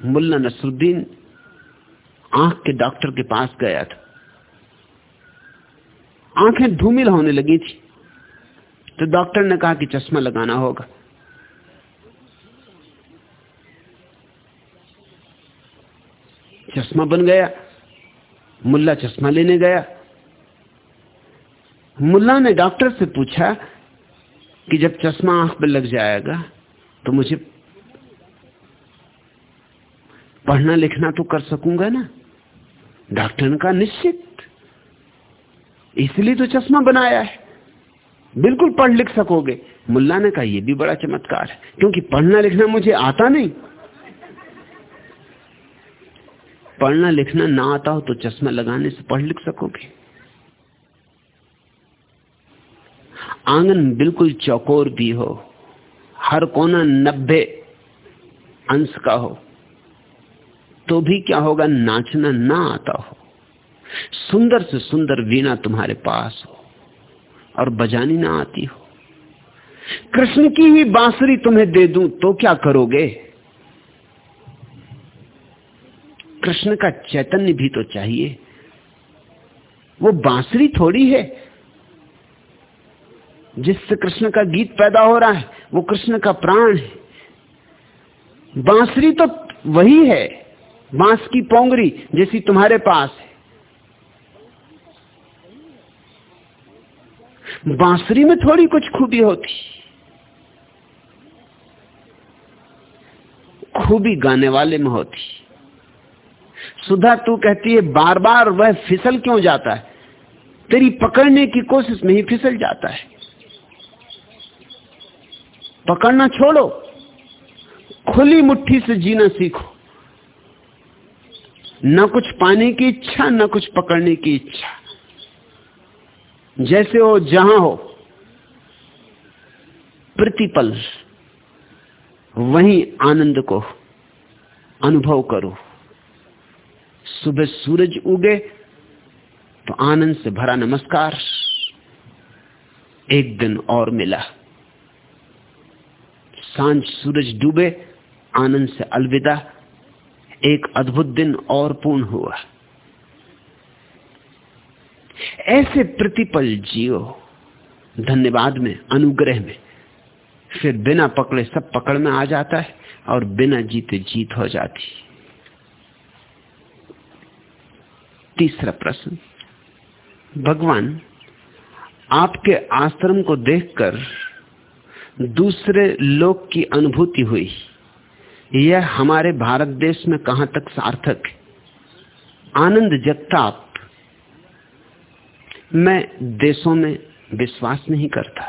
मुल्ला नसरुद्दीन आँख के डॉक्टर के पास गया था। आँखें धूमिल होने लगी थी। तो डॉक्टर ने कहा कि चश्मा लगाना होगा। चश्मा बन गया। मुल्ला चश्मा लेने गया। मुल्ला ने डॉक्टर से पूछा कि जब चश्मा आँख पर लग जाएगा तो मुझे पढ़ना लिखना तो कर सकूँगा ना? डॉक्टर ने कहा, निश्चित। इसलिए तो चश्मा बनाया है। बिल्कुल पढ़ लिख सकोगे। मुल्ला ने कहा यह भी बड़ा चमत्कार है, क्योंकि पढ़ना लिखना मुझे आता नहीं। पढ़ना लिखना ना आता हो तो चश्मा लगाने से पढ़ लिख सकोगे। आँगन बिल्कुल चौकोर भी हो, हर कोना नब्बे अंश का हो तो भी क्या होगा, नाचना ना आता हो। सुंदर से सुंदर वीणा तुम्हारे पास हो। और बजानी ना आती हो। कृष्ण की ही बांसुरी तुम्हें दे दूँ तो क्या करोगे? कृष्ण का चैतन्य भी तो चाहिए। वो बांसुरी थोड़ी है जिससे कृष्ण का गीत पैदा हो रहा है, वो कृष्ण का प्राण है। बांसुरी तो वही है, बाँस की पोंगरी जैसी तुम्हारे पास है। बांसुरी में थोड़ी कुछ खूबी होती। खूबी गाने वाले में होती। सुधा, तू कहती है बार बार वह फिसल क्यों जाता है? तेरी पकड़ने की कोशिश में ही फिसल जाता है। पकड़ना छोड़ो। खुली मुट्ठी से जीना सीखो। न कुछ पाने की इच्छा, न कुछ पकड़ने की इच्छा। जैसे हो, जहाँ हो। प्रतिपल, वहीं आनंद को अनुभव करो। सुबह सूरज उगे तो आनंद से भरा नमस्कार। एक दिन और मिला। साँझ सूरज डूबे, आनंद से अलविदा। एक अद्भुत दिन और पूर्ण हुआ। ऐसे प्रतिपल जियो, धन्यवाद में, अनुग्रह में, फिर बिना पकड़े सब पकड़ में आ जाता है और बिना जीते जीत हो जाती तीसरा प्रश्न, भगवान आपके आश्रम को देखकर दूसरे लोक की अनुभूति हुई। यह हमारे भारत देश में कहाँ तक सार्थक है? आनंद जगताप मैं देशों में विश्वास नहीं करता।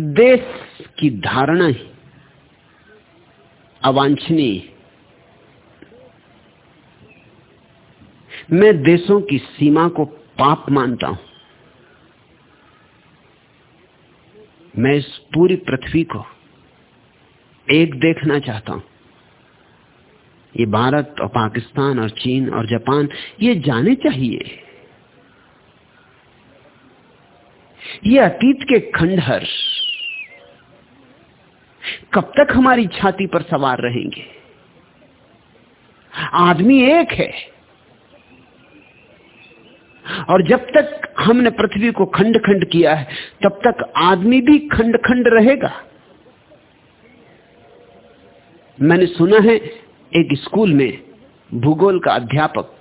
देश की धारणा ही अवांछनीय मैं देशों की सीमा को पाप मानता हूँ। मैं इस पूरी पृथ्वी को एक देखना चाहता हूँ। ये भारत और पाकिस्तान और चीन और जापान, ये जाने चाहिए। ये अतीत के खंडहर। कब तक हमारी छाती पर सवार रहेंगे? आदमी एक है। और जब तक हमने पृथ्वी को खंड खंड किया है, तब तक आदमी भी खंड खंड रहेगा। मैंने सुना है एक स्कूल में भूगोल का अध्यापक।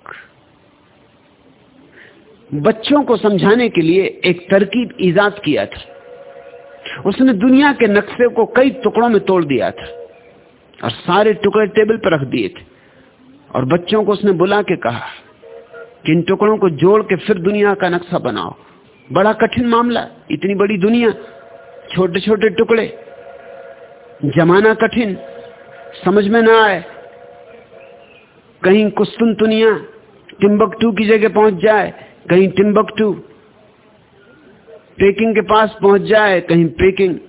बच्चों को समझाने के लिए एक तरकीब ईजाद किया था। उसने दुनिया के नक्शे को कई टुकड़ों में तोड़ दिया था और सारे टुकड़े टेबल पर रख दिए थे। और बच्चों को उसने बुला के कहा कि इन टुकड़ों को जोड़ के फिर दुनिया का नक्शा बनाओ। बड़ा कठिन मामला, इतनी बड़ी दुनिया छोटे छोटे टुकड़े। जमाना कठिन, समझ में ना आए। कहीं कुस्तुनतुनिया टिम्बकटू की जगह पहुँच जाए, कहीं टिम्बकटू पेकिंग के पास पहुँच जाए, कहीं पेकिंग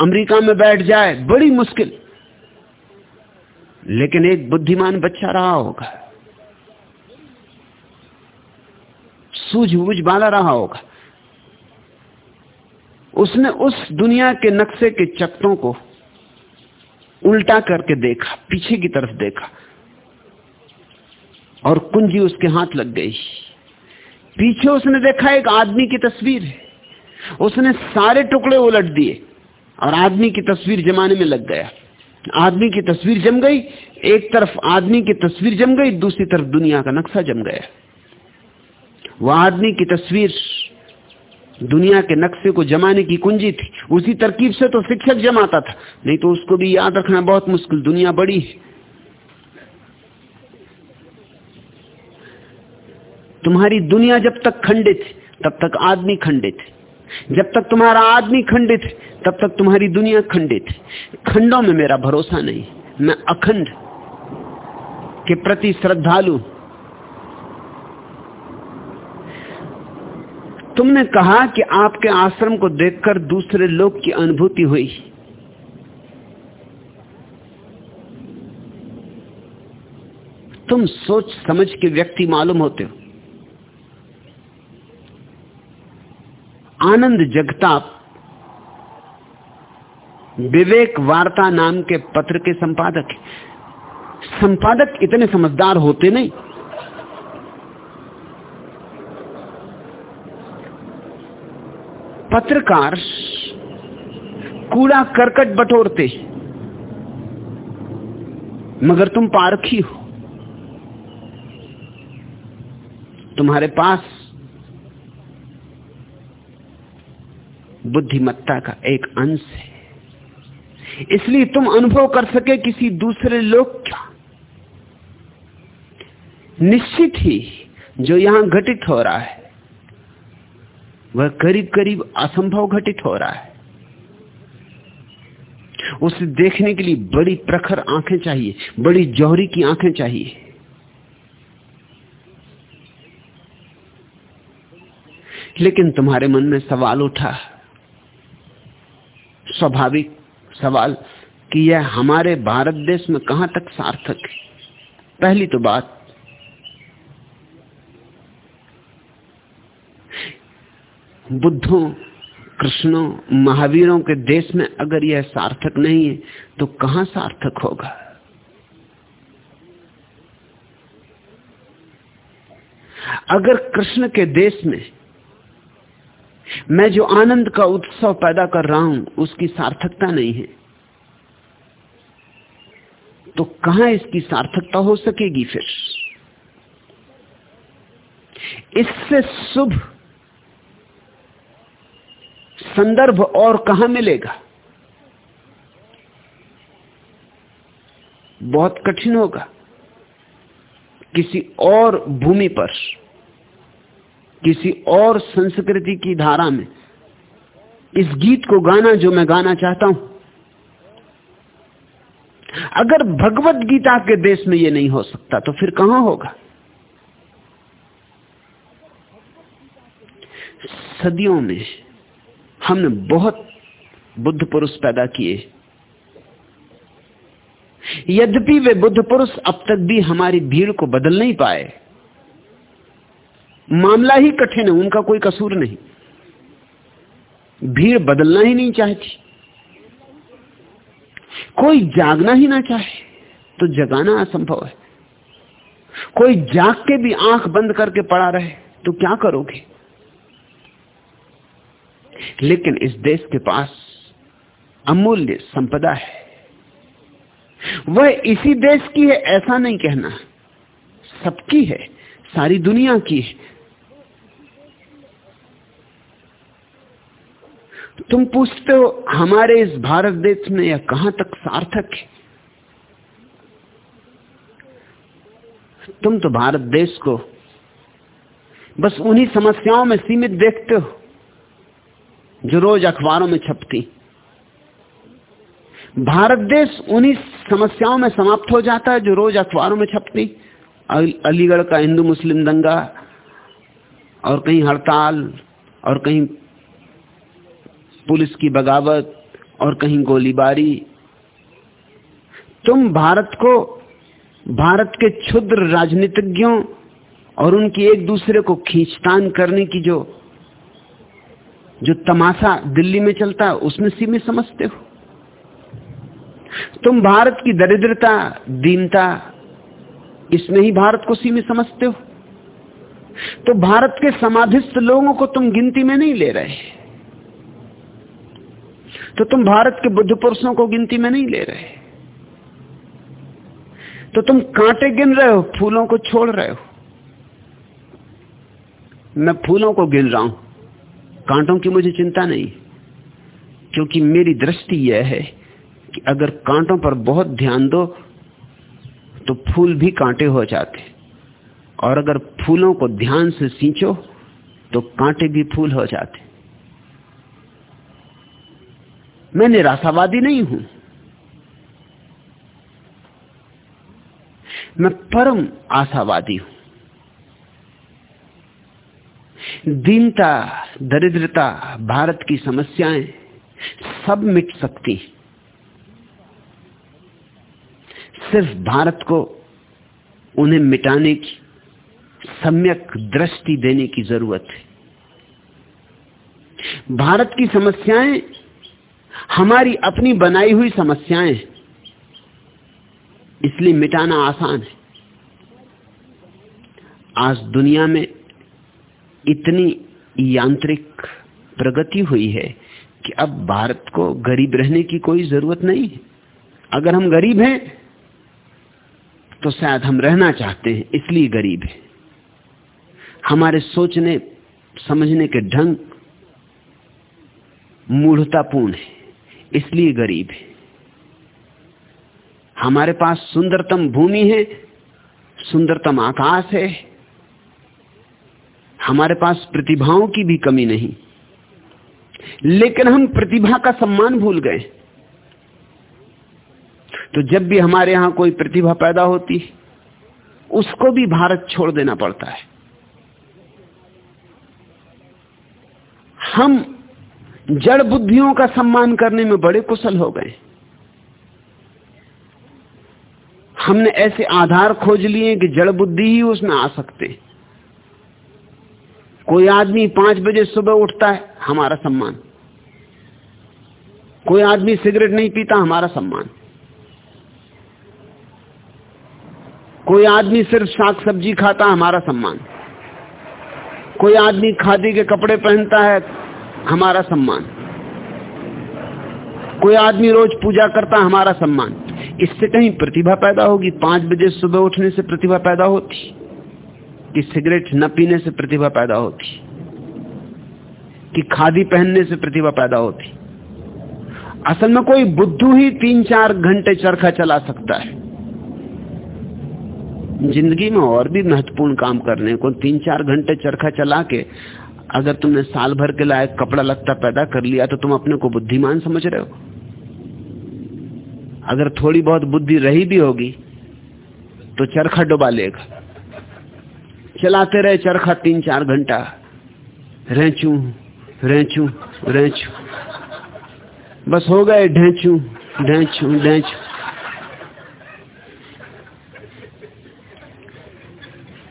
अमेरिका में बैठ जाए, बड़ी मुश्किल। लेकिन एक बुद्धिमान बच्चा रहा होगा। सूझबूझ वाला रहा होगा। उसने उस दुनिया के नक्शे के चक्तों को उल्टा करके देखा, पीछे की तरफ़ देखा। और कुंजी उसके हाथ लग गई। पीछे उसने देखा एक आदमी की तस्वीर है। उसने सारे टुकड़े उलट दिए और आदमी की तस्वीर जमाने में लग गया। आदमी की तस्वीर जम गई, एक तरफ़ आदमी की तस्वीर जम गई, दूसरी तरफ़ दुनिया का नक्शा जम गया। वह आदमी की तस्वीर दुनिया के नक्शे को जमाने की कुंजी थी। उसी तरकीब से तो शिक्षक जमाता था, नहीं तो उसको भी याद रखना बहुत मुश्किल, दुनिया बड़ी है। तुम्हारी दुनिया जब तक खंडित तब तक आदमी खंडित जब तक तुम्हारा आदमी खंडित तब तक तुम्हारी दुनिया खंडित खंडों में मेरा भरोसा नहीं। मैं अखंड के प्रति श्रद्धालु तुमने कहा कि आपके आश्रम को देखकर दूसरे लोग की अनुभूति हुई। तुम सोच समझ के व्यक्ति मालूम होते हो। आनंद जगताप, विवेक वार्ता नाम के पत्र के संपादक संपादक इतने समझदार होते नहीं। पत्रकार कूड़ा करकट बटोरते मगर तुम पारखी हो। तुम्हारे पास बुद्धिमत्ता का एक अंश है। इसलिए तुम अनुभव कर सके किसी दूसरे लोग का। निश्चित ही जो यहाँ घटित हो रहा है, वह करीब करीब असंभव घटित हो रहा है। उसे देखने के लिए बड़ी प्रखर आँखें चाहिए, बड़ी जौहरी की आँखें चाहिए। लेकिन तुम्हारे मन में सवाल उठा स्वाभाविक सवाल कि यह हमारे भारत देश में कहाँ तक सार्थक है? पहली तो बात, बुद्धों, कृष्णों, महावीरों के देश में अगर यह सार्थक नहीं है तो कहाँ सार्थक होगा? अगर कृष्ण के देश में मैं जो आनंद का उत्सव पैदा कर रहा हूँ, उसकी सार्थकता नहीं है। तो कहाँ इसकी सार्थकता हो सकेगी फिर? इससे शुभ संदर्भ और कहाँ मिलेगा? बहुत कठिन होगा। किसी और भूमि पर। किसी और संस्कृति की धारा में। इस गीत को गाना जो मैं गाना चाहता हूँ। अगर भगवत गीता के देश में यह नहीं हो सकता तो फिर कहाँ होगा? सदियों में हमने बहुत बुद्ध पुरुष पैदा किए। यद्यपि वे बुद्ध पुरुष अब तक भी हमारी भीड़ को बदल नहीं पाए। मामला ही कठिन है, उनका कोई कसूर नहीं। भीड़ बदलना ही नहीं चाहती। कोई जागना ही ना चाहे तो जगाना असंभव है। कोई जाग के भी आँख बंद करके पड़ा रहे तो क्या करोगे? लेकिन इस देश के पास अमूल्य संपदा है। वह इसी देश की है, ऐसा नहीं कहना। सबकी है, सारी दुनिया की है तुम पूछते हो, हमारे इस भारत देश में यह कहाँ तक सार्थक है? तुम तो भारत देश को बस उन्हीं समस्याओं में सीमित देखते हो, जो रोज अखबारों में छपती। भारत देश उन्हीं समस्याओं में समाप्त हो जाता है, जो रोज अखबारों में छपती। अलीगढ़ का हिंदू मुस्लिम दंगा, और कहीं हड़ताल, और कहीं पुलिस की बगावत और कहीं गोलीबारी। तुम भारत को, भारत के क्षुद्र राजनीतिज्ञों और उनकी एक दूसरे को खींचतान करने की जो जो तमाशा दिल्ली में चलता है उसमें सीमित समझते हो। तुम भारत की दरिद्रता, दीनता, इसमें ही भारत को सीमित समझते हो। तो भारत के समाधिस्थ लोगों को तुम गिनती में नहीं ले रहे। तो तुम भारत के बुद्ध पुरुषों को गिनती में नहीं ले रहे। तो तुम कांटे गिन रहे हो, फूलों को छोड़ रहे हो। मैं फूलों को गिन रहा हूँ, कांटों की मुझे चिंता नहीं, क्योंकि मेरी दृष्टि यह है कि अगर कांटों पर बहुत ध्यान दो तो फूल भी कांटे हो जाते। और अगर फूलों को ध्यान से सींचो तो कांटे भी फूल हो जाते। मैं निराशावादी नहीं हूँ। मैं परम आशावादी हूँ। दीनता, दरिद्रता, भारत की समस्याएँ सब मिट सकती सिर्फ़ भारत को उन्हें मिटाने की, सम्यक दृष्टि देने की ज़रूरत है। भारत की समस्याएँ हमारी अपनी बनाई हुई समस्याएँ इसलिए मिटाना आसान है। आज दुनिया में इतनी यांत्रिक प्रगति हुई है कि अब भारत को गरीब रहने की कोई ज़रूरत नहीं है। अगर हम गरीब हैं तो शायद हम रहना चाहते हैं, इसलिए गरीब है। हमारे सोचने, समझने के ढंग मूढ़तापूर्ण है। इसलिए गरीब है। हमारे पास सुंदरतम भूमि है, सुंदरतम आकाश है, हमारे पास प्रतिभाओं की भी कमी नहीं। लेकिन हम प्रतिभा का सम्मान भूल गए। तो जब भी हमारे यहाँ कोई प्रतिभा पैदा होती, उसको भी भारत छोड़ देना पड़ता है। हम जड़ बुद्धियों का सम्मान करने में बड़े कुशल हो गए। हमने ऐसे आधार खोज लिए कि जड़ बुद्धि ही उसमें आ सकते। कोई आदमी पाँच बजे सुबह उठता है, हमारा सम्मान। कोई आदमी सिगरेट नहीं पीता, हमारा सम्मान। कोई आदमी सिर्फ़ साग सब्ज़ी खाता, हमारा सम्मान। कोई आदमी खादी के कपड़े पहनता है हमारा सम्मान। कोई आदमी रोज पूजा करता, हमारा सम्मान। इससे कहीं प्रतिभा पैदा होगी। पाँच बजे सुबह उठने से प्रतिभा पैदा होती। कि सिगरेट न पीने से प्रतिभा पैदा होती। कि खादी पहनने से प्रतिभा पैदा होती। असल में कोई बुद्धू ही तीन चार घंटे चरखा चला सकता है। ज़िंदगी में और भी महत्वपूर्ण काम करने को तीन चार घंटे चरखा चला के अगर तुमने साल भर के लायक कपड़ा लगता पैदा कर लिया तो तुम अपने को बुद्धिमान समझ रहे हो। अगर थोड़ी बहुत बुद्धि रही भी होगी तो चरखा डुबा लेगा। चलाते रहे चरखा तीन चार घंटा। रेचू रेचू रेचू। बस हो गए ढेंचू ढेंचू ढेंचू।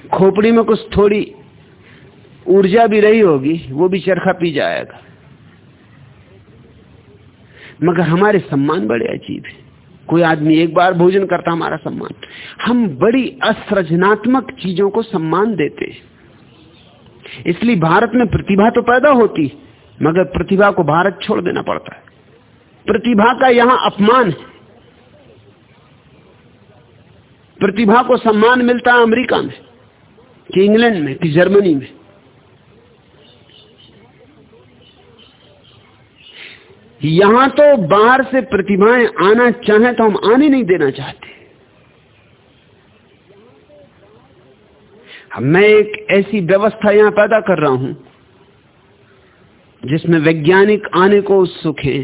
खोपड़ी में कुछ थोड़ी ऊर्जा भी रही होगी, वो भी चरखा पी जाएगा। मगर हमारे सम्मान बड़े अजीब है। कोई आदमी एक बार भोजन करता, हमारा सम्मान। हम बड़ी असृजनात्मक चीज़ों को सम्मान देते इसलिए भारत में प्रतिभा तो पैदा होती, मगर प्रतिभा को भारत छोड़ देना पड़ता है। प्रतिभा का यहाँ अपमान है। प्रतिभा को सम्मान मिलता है अमेरिका में, कि इंग्लैंड में, कि जर्मनी में। यहाँ तो बाहर से प्रतिभाएँ आना चाहें तो हम आने नहीं देना चाहते। मैं एक ऐसी व्यवस्था यहाँ पैदा कर रहा हूँ, जिसमें वैज्ञानिक आने को उत्सुक है,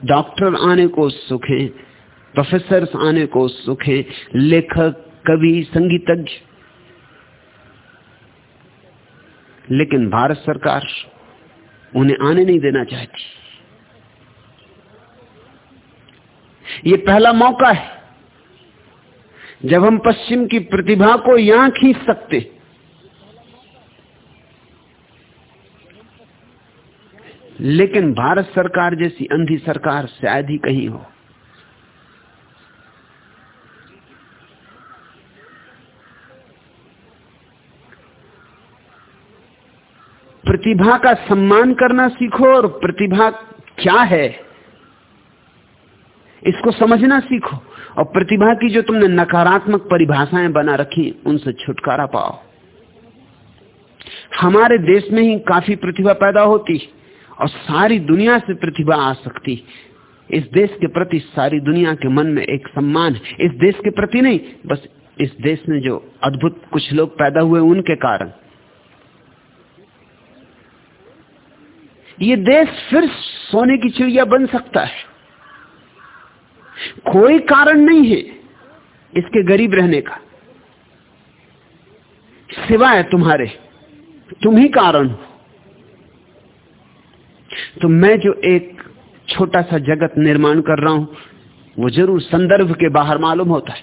डॉक्टर आने को उत्सुक है प्रोफेसर आने को उत्सुक है, लेखक, कवि, संगीतज्ञ। लेकिन भारत सरकार उन्हें आने नहीं देना चाहती। ये पहला मौका है। जब हम पश्चिम की प्रतिभा को यहाँ खींच सकते, लेकिन भारत सरकार जैसी अंधी सरकार शायद ही कहीं हो। प्रतिभा का सम्मान करना सीखो और प्रतिभा क्या है? इसको समझना सीखो और प्रतिभा की जो तुमने नकारात्मक परिभाषाएँ बना रखी, उनसे छुटकारा पाओ। हमारे देश में ही काफ़ी प्रतिभा पैदा होती और सारी दुनिया से प्रतिभा आ सकती। इस देश के प्रति सारी दुनिया के मन में एक सम्मान इस देश के प्रति नहीं, बस इस देश में जो अद्भुत कुछ लोग पैदा हुए उनके कारण। ये देश फिर सोने की चिड़िया बन सकता है। कोई कारण नहीं है इसके गरीब रहने का। सिवाय तुम्हारे, तुम ही कारण तो मैं जो एक छोटा सा जगत निर्माण कर रहा हूँ, वो ज़रूर संदर्भ के बाहर मालूम होता है।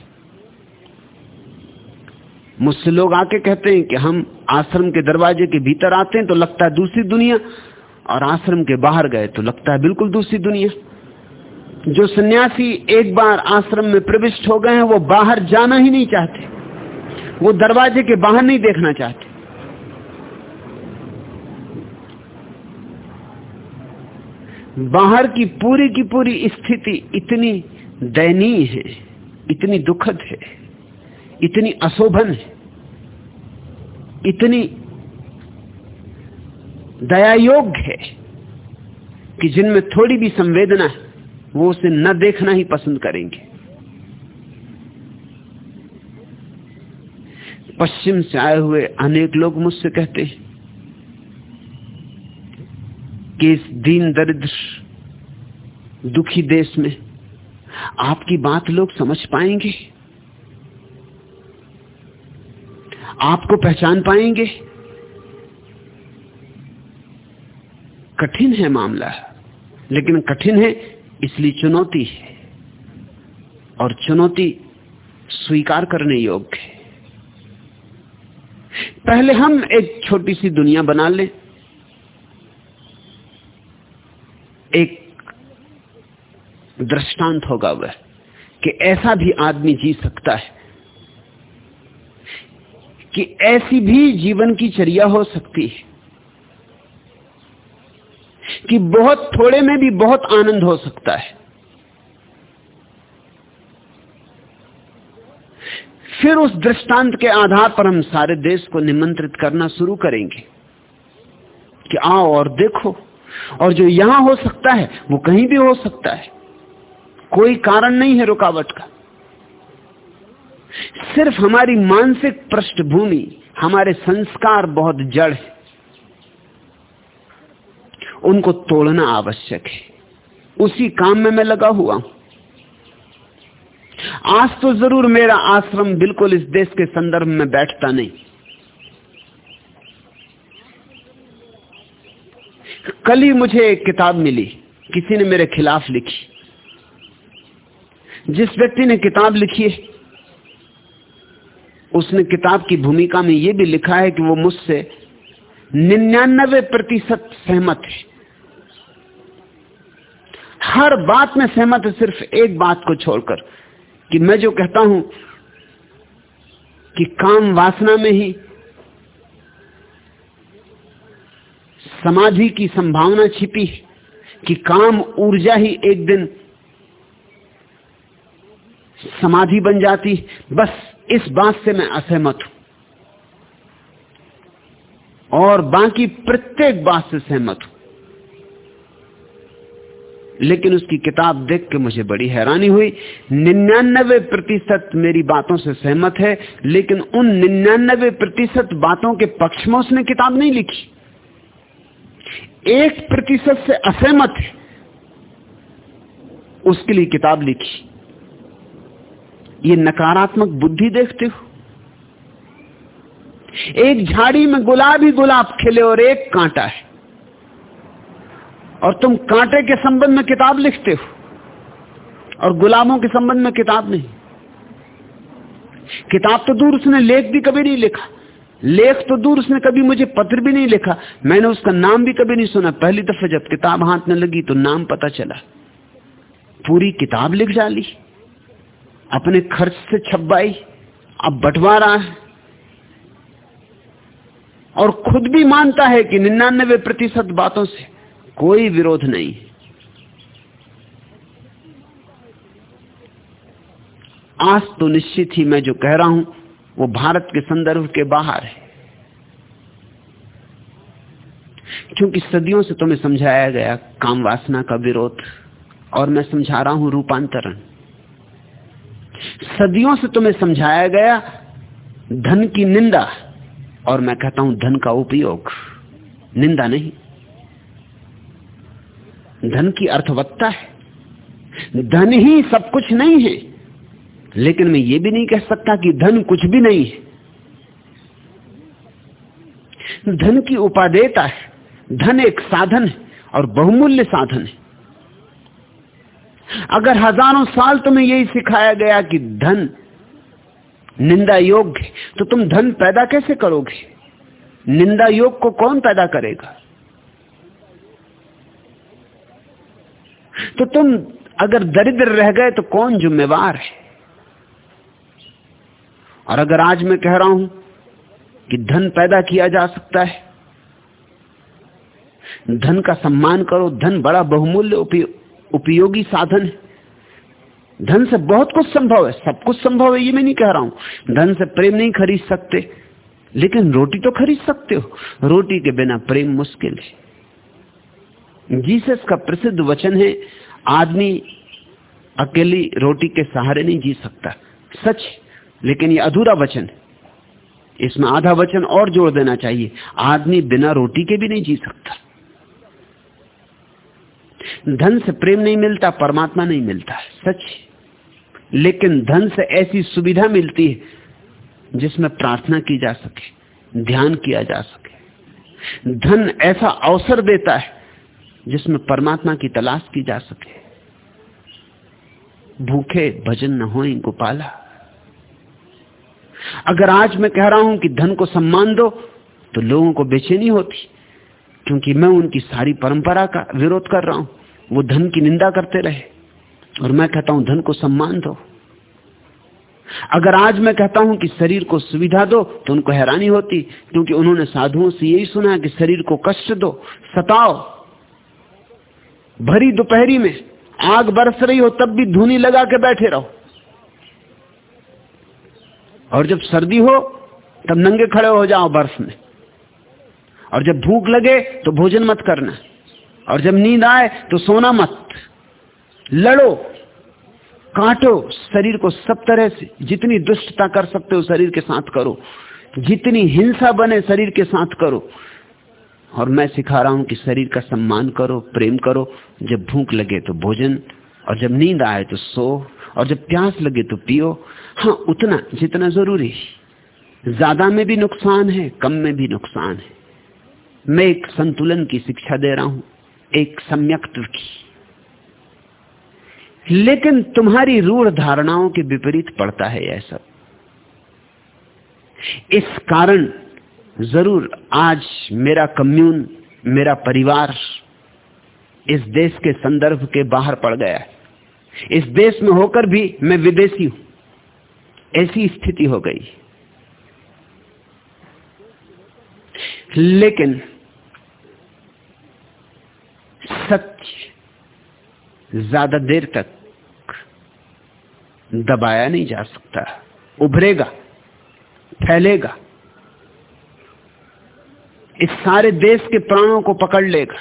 मुझसे लोग आके कहते हैं कि हम आश्रम के दरवाजे के भीतर आते हैं तो लगता है दूसरी दुनिया, और आश्रम के बाहर गए तो लगता है बिल्कुल दूसरी दुनिया। जो सन्यासी एक बार आश्रम में प्रविष्ट हो गए हैं, वो बाहर जाना ही नहीं चाहते। वो दरवाजे के बाहर नहीं देखना चाहते। बाहर की पूरी की पूरी स्थिति इतनी दयनीय है, इतनी दुखद है, इतनी अशोभन है, इतनी दयायोग्य है कि जिनमें थोड़ी भी संवेदना है। वो उसे न देखना ही पसंद करेंगे। पश्चिम से आए हुए अनेक लोग मुझसे कहते हैं कि इस दीन दरिद्र, दुखी देश में आपकी बात लोग समझ पाएँगे? आपको पहचान पाएँगे? कठिन है मामला, लेकिन कठिन है इसलिए चुनौती है। और चुनौती स्वीकार करने योग्य है। पहले हम एक छोटी सी दुनिया बना लें। एक दृष्टांत होगा वह कि ऐसा भी आदमी जी सकता है कि ऐसी भी जीवन की चर्या हो सकती है। कि बहुत थोड़े में भी बहुत आनंद हो सकता है। फिर उस दृष्टांत के आधार पर हम सारे देश को निमंत्रित करना शुरू करेंगे कि आओ और देखो। और जो यहाँ हो सकता है, वो कहीं भी हो सकता है। कोई कारण नहीं है रुकावट का। सिर्फ़ हमारी मानसिक पृष्ठभूमि, हमारे संस्कार बहुत जड़ है। उनको तोड़ना आवश्यक है। उसी काम में मैं लगा हुआ हूँ। आज तो ज़रूर मेरा आश्रम बिल्कुल इस देश के संदर्भ में बैठता नहीं। कल ही मुझे एक किताब मिली। किसी ने मेरे खिलाफ लिखी। जिस व्यक्ति ने किताब लिखी है, उसने किताब की भूमिका में यह भी लिखा है कि वो मुझसे निन्यानबे प्रतिशत सहमत है। हर बात में सहमत है सिर्फ़ एक बात को छोड़कर, कि मैं जो कहता हूँ कि काम वासना में ही समाधि की संभावना छिपी कि काम ऊर्जा ही एक दिन समाधि बन जाती बस इस बात से मैं असहमत हूँ। और बाकी प्रत्येक बात से सहमत हूँ। लेकिन उसकी किताब देख के मुझे बड़ी हैरानी हुई। निन्यानबे प्रतिशत मेरी बातों से सहमत है, लेकिन उन निन्यानबे प्रतिशत बातों के पक्ष में उसने किताब नहीं लिखी। एक प्रतिशत से असहमत है, उसके लिए किताब लिखी। ये नकारात्मक बुद्धि देखते हो। एक झाड़ी में गुलाब ही गुलाब खिले और एक कांटा है। और तुम कांटे के संबंध में किताब लिखते हो और गुलामों के संबंध में किताब नहीं। किताब तो दूर उसने लेख भी कभी नहीं लिखा। लेख तो दूर उसने कभी मुझे पत्र भी नहीं लिखा। मैंने उसका नाम भी कभी नहीं सुना। पहली दफे जब किताब हाथ में लगी तो नाम पता चला। पूरी किताब लिख डाली। अपने खर्च से छपवाई। अब बंटवा रहा है। और खुद भी मानता है कि निन्यानबे प्रतिशत बातों से कोई विरोध नहीं। आज तो निश्चित ही मैं जो कह रहा हूँ, वो भारत के संदर्भ के बाहर है। क्योंकि सदियों से तुम्हें समझाया गया काम वासना का विरोध, और मैं समझा रहा हूँ रूपांतरण। सदियों से तुम्हें समझाया गया धन की निंदा, और मैं कहता हूँ धन का उपयोग, निंदा नहीं। धन की अर्थवत्ता है। धन ही सब कुछ नहीं है। लेकिन मैं ये भी नहीं कह सकता कि धन कुछ भी नहीं है। धन की उपादेयता है। धन एक साधन है और बहुमूल्य साधन है। अगर हज़ारों साल तुम्हें यही सिखाया गया कि धन निंदा योग्य तो तुम धन पैदा कैसे करोगे? निंदा योग को कौन पैदा करेगा? तो तुम अगर दरिद्र रह गए तो कौन जिम्मेवार है? और अगर आज मैं कह रहा हूँ कि धन पैदा किया जा सकता है, धन का सम्मान करो, धन बड़ा बहुमूल्य उपयोगी साधन है। धन से बहुत कुछ संभव है, सब कुछ संभव है, ये मैं नहीं कह रहा हूँ। धन से प्रेम नहीं खरीद सकते, लेकिन रोटी तो खरीद सकते हो। रोटी के बिना प्रेम मुश्किल है। जीसस का प्रसिद्ध वचन है, आदमी अकेली रोटी के सहारे नहीं जी सकता। सच, लेकिन ये अधूरा वचन है। इसमें आधा वचन और जोड़ देना चाहिए। आदमी बिना रोटी के भी नहीं जी सकता। धन से प्रेम नहीं मिलता, परमात्मा नहीं मिलता सच। लेकिन धन से ऐसी सुविधा मिलती है, जिसमें प्रार्थना की जा सके, ध्यान किया जा सके। धन ऐसा अवसर देता है जिसमें परमात्मा की तलाश की जा सके। भूखे भजन न हो गोपाला। अगर आज मैं कह रहा हूँ कि धन को सम्मान दो तो लोगों को बेचैनी होती, क्योंकि मैं उनकी सारी परंपरा का विरोध कर रहा हूँ। वो धन की निंदा करते रहे, और मैं कहता हूँ, धन को सम्मान दो। अगर आज मैं कहता हूँ कि शरीर को सुविधा दो तो उनको हैरानी होती, क्योंकि उन्होंने साधुओं से यही सुना कि शरीर को कष्ट दो, सताओ। भरी दोपहरी में आग बरस रही हो तब भी धुनी लगा के बैठे रहो। और जब सर्दी हो, तब नंगे खड़े हो जाओ बर्फ़ में। और जब भूख लगे तो भोजन मत करना। और जब नींद आए तो सोना मत। लड़ो, काटो शरीर को सब तरह से। जितनी दुष्टता कर सकते हो शरीर के साथ करो। जितनी हिंसा बने शरीर के साथ करो। और मैं सिखा रहा हूँ कि शरीर का सम्मान करो, प्रेम करो। जब भूख लगे तो भोजन, और जब नींद आए तो सो, और जब प्यास लगे तो पियो। हाँ उतना जितना ज़रूरी। ज़्यादा में भी नुकसान है, कम में भी नुकसान है। मैं एक संतुलन की शिक्षा दे रहा हूँ, एक सम्यक की। लेकिन तुम्हारी रूढ़ धारणाओं के विपरीत पड़ता है यह सब। इस कारण ज़रूर, आज मेरा कम्यून, मेरा परिवार इस देश के संदर्भ के बाहर पड़ गया है। इस देश में होकर भी मैं विदेशी हूँ। ऐसी स्थिति हो गई। लेकिन सत्य ज़्यादा देर तक दबाया नहीं जा सकता। उभरेगा, फैलेगा। इस सारे देश के प्राणों को पकड़ लेगा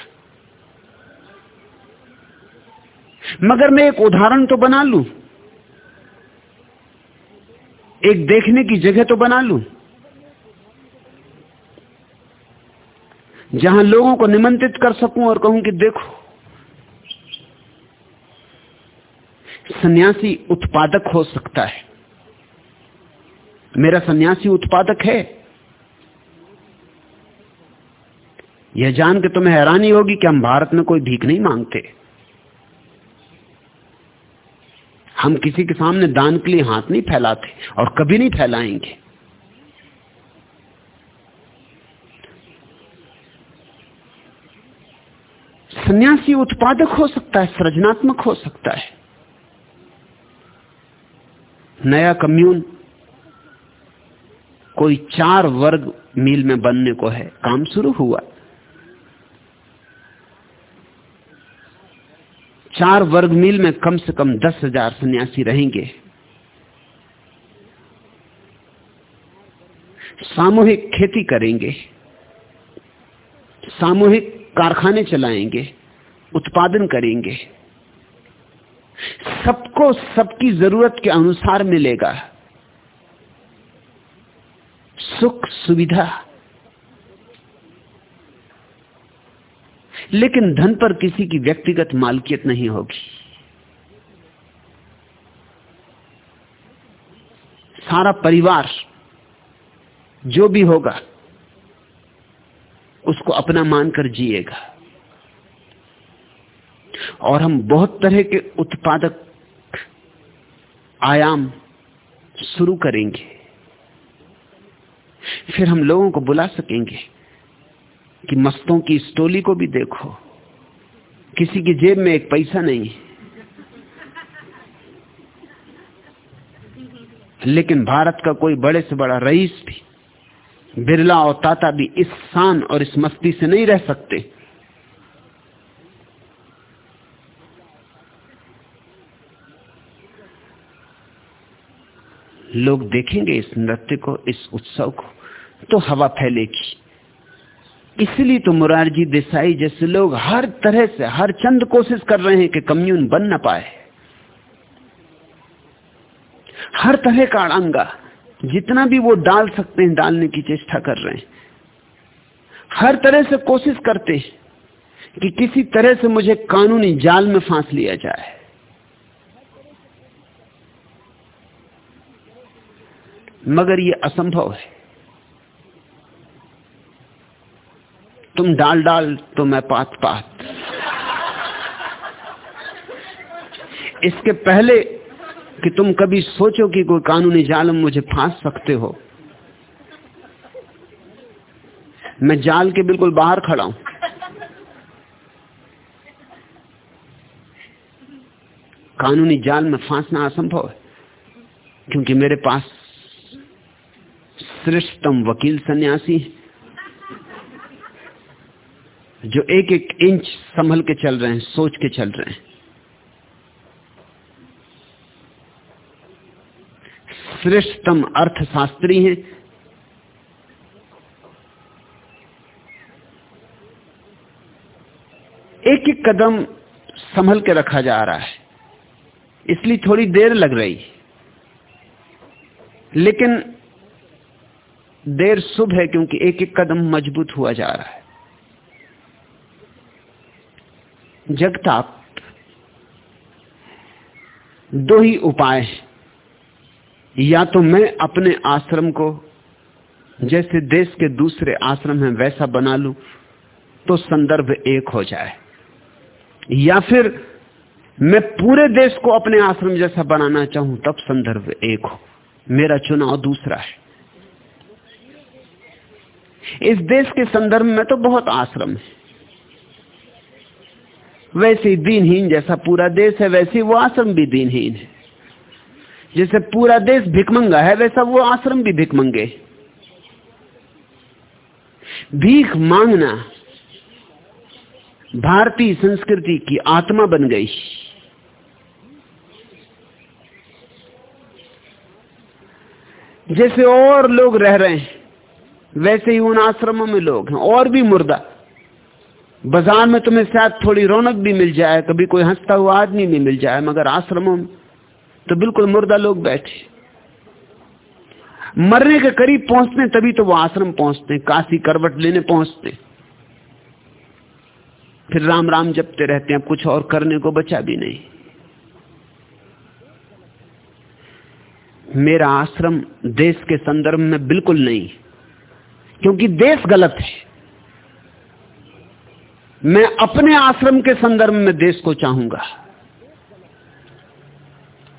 मगर मैं एक उदाहरण तो बना लू। एक देखने की जगह तो बना लू। जहाँ लोगों को निमंत्रित कर सकूँ और कहूँ कि देखो, सन्यासी उत्पादक हो सकता है। मेरा सन्यासी उत्पादक है। यह जान के तुम्हें हैरानी होगी कि हम भारत में कोई भीख नहीं मांगते। हम किसी के सामने दान के लिए हाथ नहीं फैलाते और कभी नहीं फैलाएँगे। सन्यासी उत्पादक हो सकता है, सृजनात्मक हो सकता है। नया कम्यून कोई चार वर्ग मील में बनने को है, काम शुरू हुआ। चार वर्ग मील में कम से कम दस हज़ार सन्यासी रहेंगे। सामूहिक खेती करेंगे। सामूहिक कारखाने चलाएँगे। उत्पादन करेंगे। सबको सबकी ज़रूरत के अनुसार मिलेगा। सुख सुविधा लेकिन धन पर किसी की व्यक्तिगत मालकियत नहीं होगी। सारा परिवार जो भी होगा, उसको अपना मानकर जिएगा। और हम बहुत तरह के उत्पादक आयाम शुरू करेंगे। फिर हम लोगों को बुला सकेंगे। कि मस्तों की स्टोली को भी देखो। किसी की जेब में एक पैसा नहीं। लेकिन भारत का कोई बड़े से बड़ा रईस भी, बिरला और ताता भी इस शान और इस मस्ती से नहीं रह सकते। लोग देखेंगे इस नृत्य को, इस उत्सव को तो हवा फैलेगी। इसलिए तो मुरारजी देसाई जैसे लोग हर तरह से, हर चंद कोशिश कर रहे हैं कि कम्यून बन ना पाए। हर तरह का अड़ंगा, जितना भी वो डाल सकते हैं, डालने की चेष्टा कर रहे हैं। हर तरह से कोशिश करते हैं कि किसी तरह से मुझे कानूनी जाल में फांस लिया जाए। मगर ये असंभव है। तुम डाल डाल तो मैं पात पात। इसके पहले कि तुम कभी सोचो कि कोई कानूनी जाल में मुझे फांस सकते हो। मैं जाल के बिल्कुल बाहर खड़ा हूँ। कानूनी जाल में फांसना असंभव है, क्योंकि मेरे पास श्रेष्ठतम वकील सन्यासी जो एक एक इंच संभल के चल रहे हैं, सोच के चल रहे हैं। श्रेष्ठतम अर्थशास्त्री हैं। एक एक कदम संभल के रखा जा रहा है। इसलिए थोड़ी देर लग रही। लेकिन देर शुभ है क्योंकि एक एक कदम मज़बूत हुआ जा रहा है। जगताप। दो ही उपाय या तो मैं अपने आश्रम को जैसे देश के दूसरे आश्रम हैं, वैसा बना लू तो संदर्भ एक हो जाए। या फिर मैं पूरे देश को अपने आश्रम जैसा बनाना चाहूँ, तब संदर्भ एक हो। मेरा चुनाव दूसरा है। इस देश के संदर्भ में तो बहुत आश्रम है। वैसे ही दीनहीन जैसा पूरा देश है, वैसे वो आश्रम भी दीनहीन है। जैसे पूरा देश भिकमंगा है, वैसा वो आश्रम भी भिकमंगे भीख मांगना भारतीय संस्कृति की आत्मा बन गई। जैसे और लोग रह रहे हैं, वैसे ही उन आश्रमों में लोग हैं, और भी मुर्दा। बाज़ार में तुम्हें शायद थोड़ी रौनक भी मिल जाए, कभी कोई हंसता हुआ आदमी भी मिल जाए, मगर आश्रमों में तो बिल्कुल मुर्दा लोग बैठे। मरने के करीब पहुँचते तभी तो वो आश्रम पहुँचते काशी करवट लेने पहुँचते फिर राम राम जपते रहते हैं, कुछ और करने को बचा भी नहीं। मेरा आश्रम देश के संदर्भ में बिल्कुल नहीं, क्योंकि देश गलत है। मैं अपने आश्रम के संदर्भ में देश को चाहूँगा।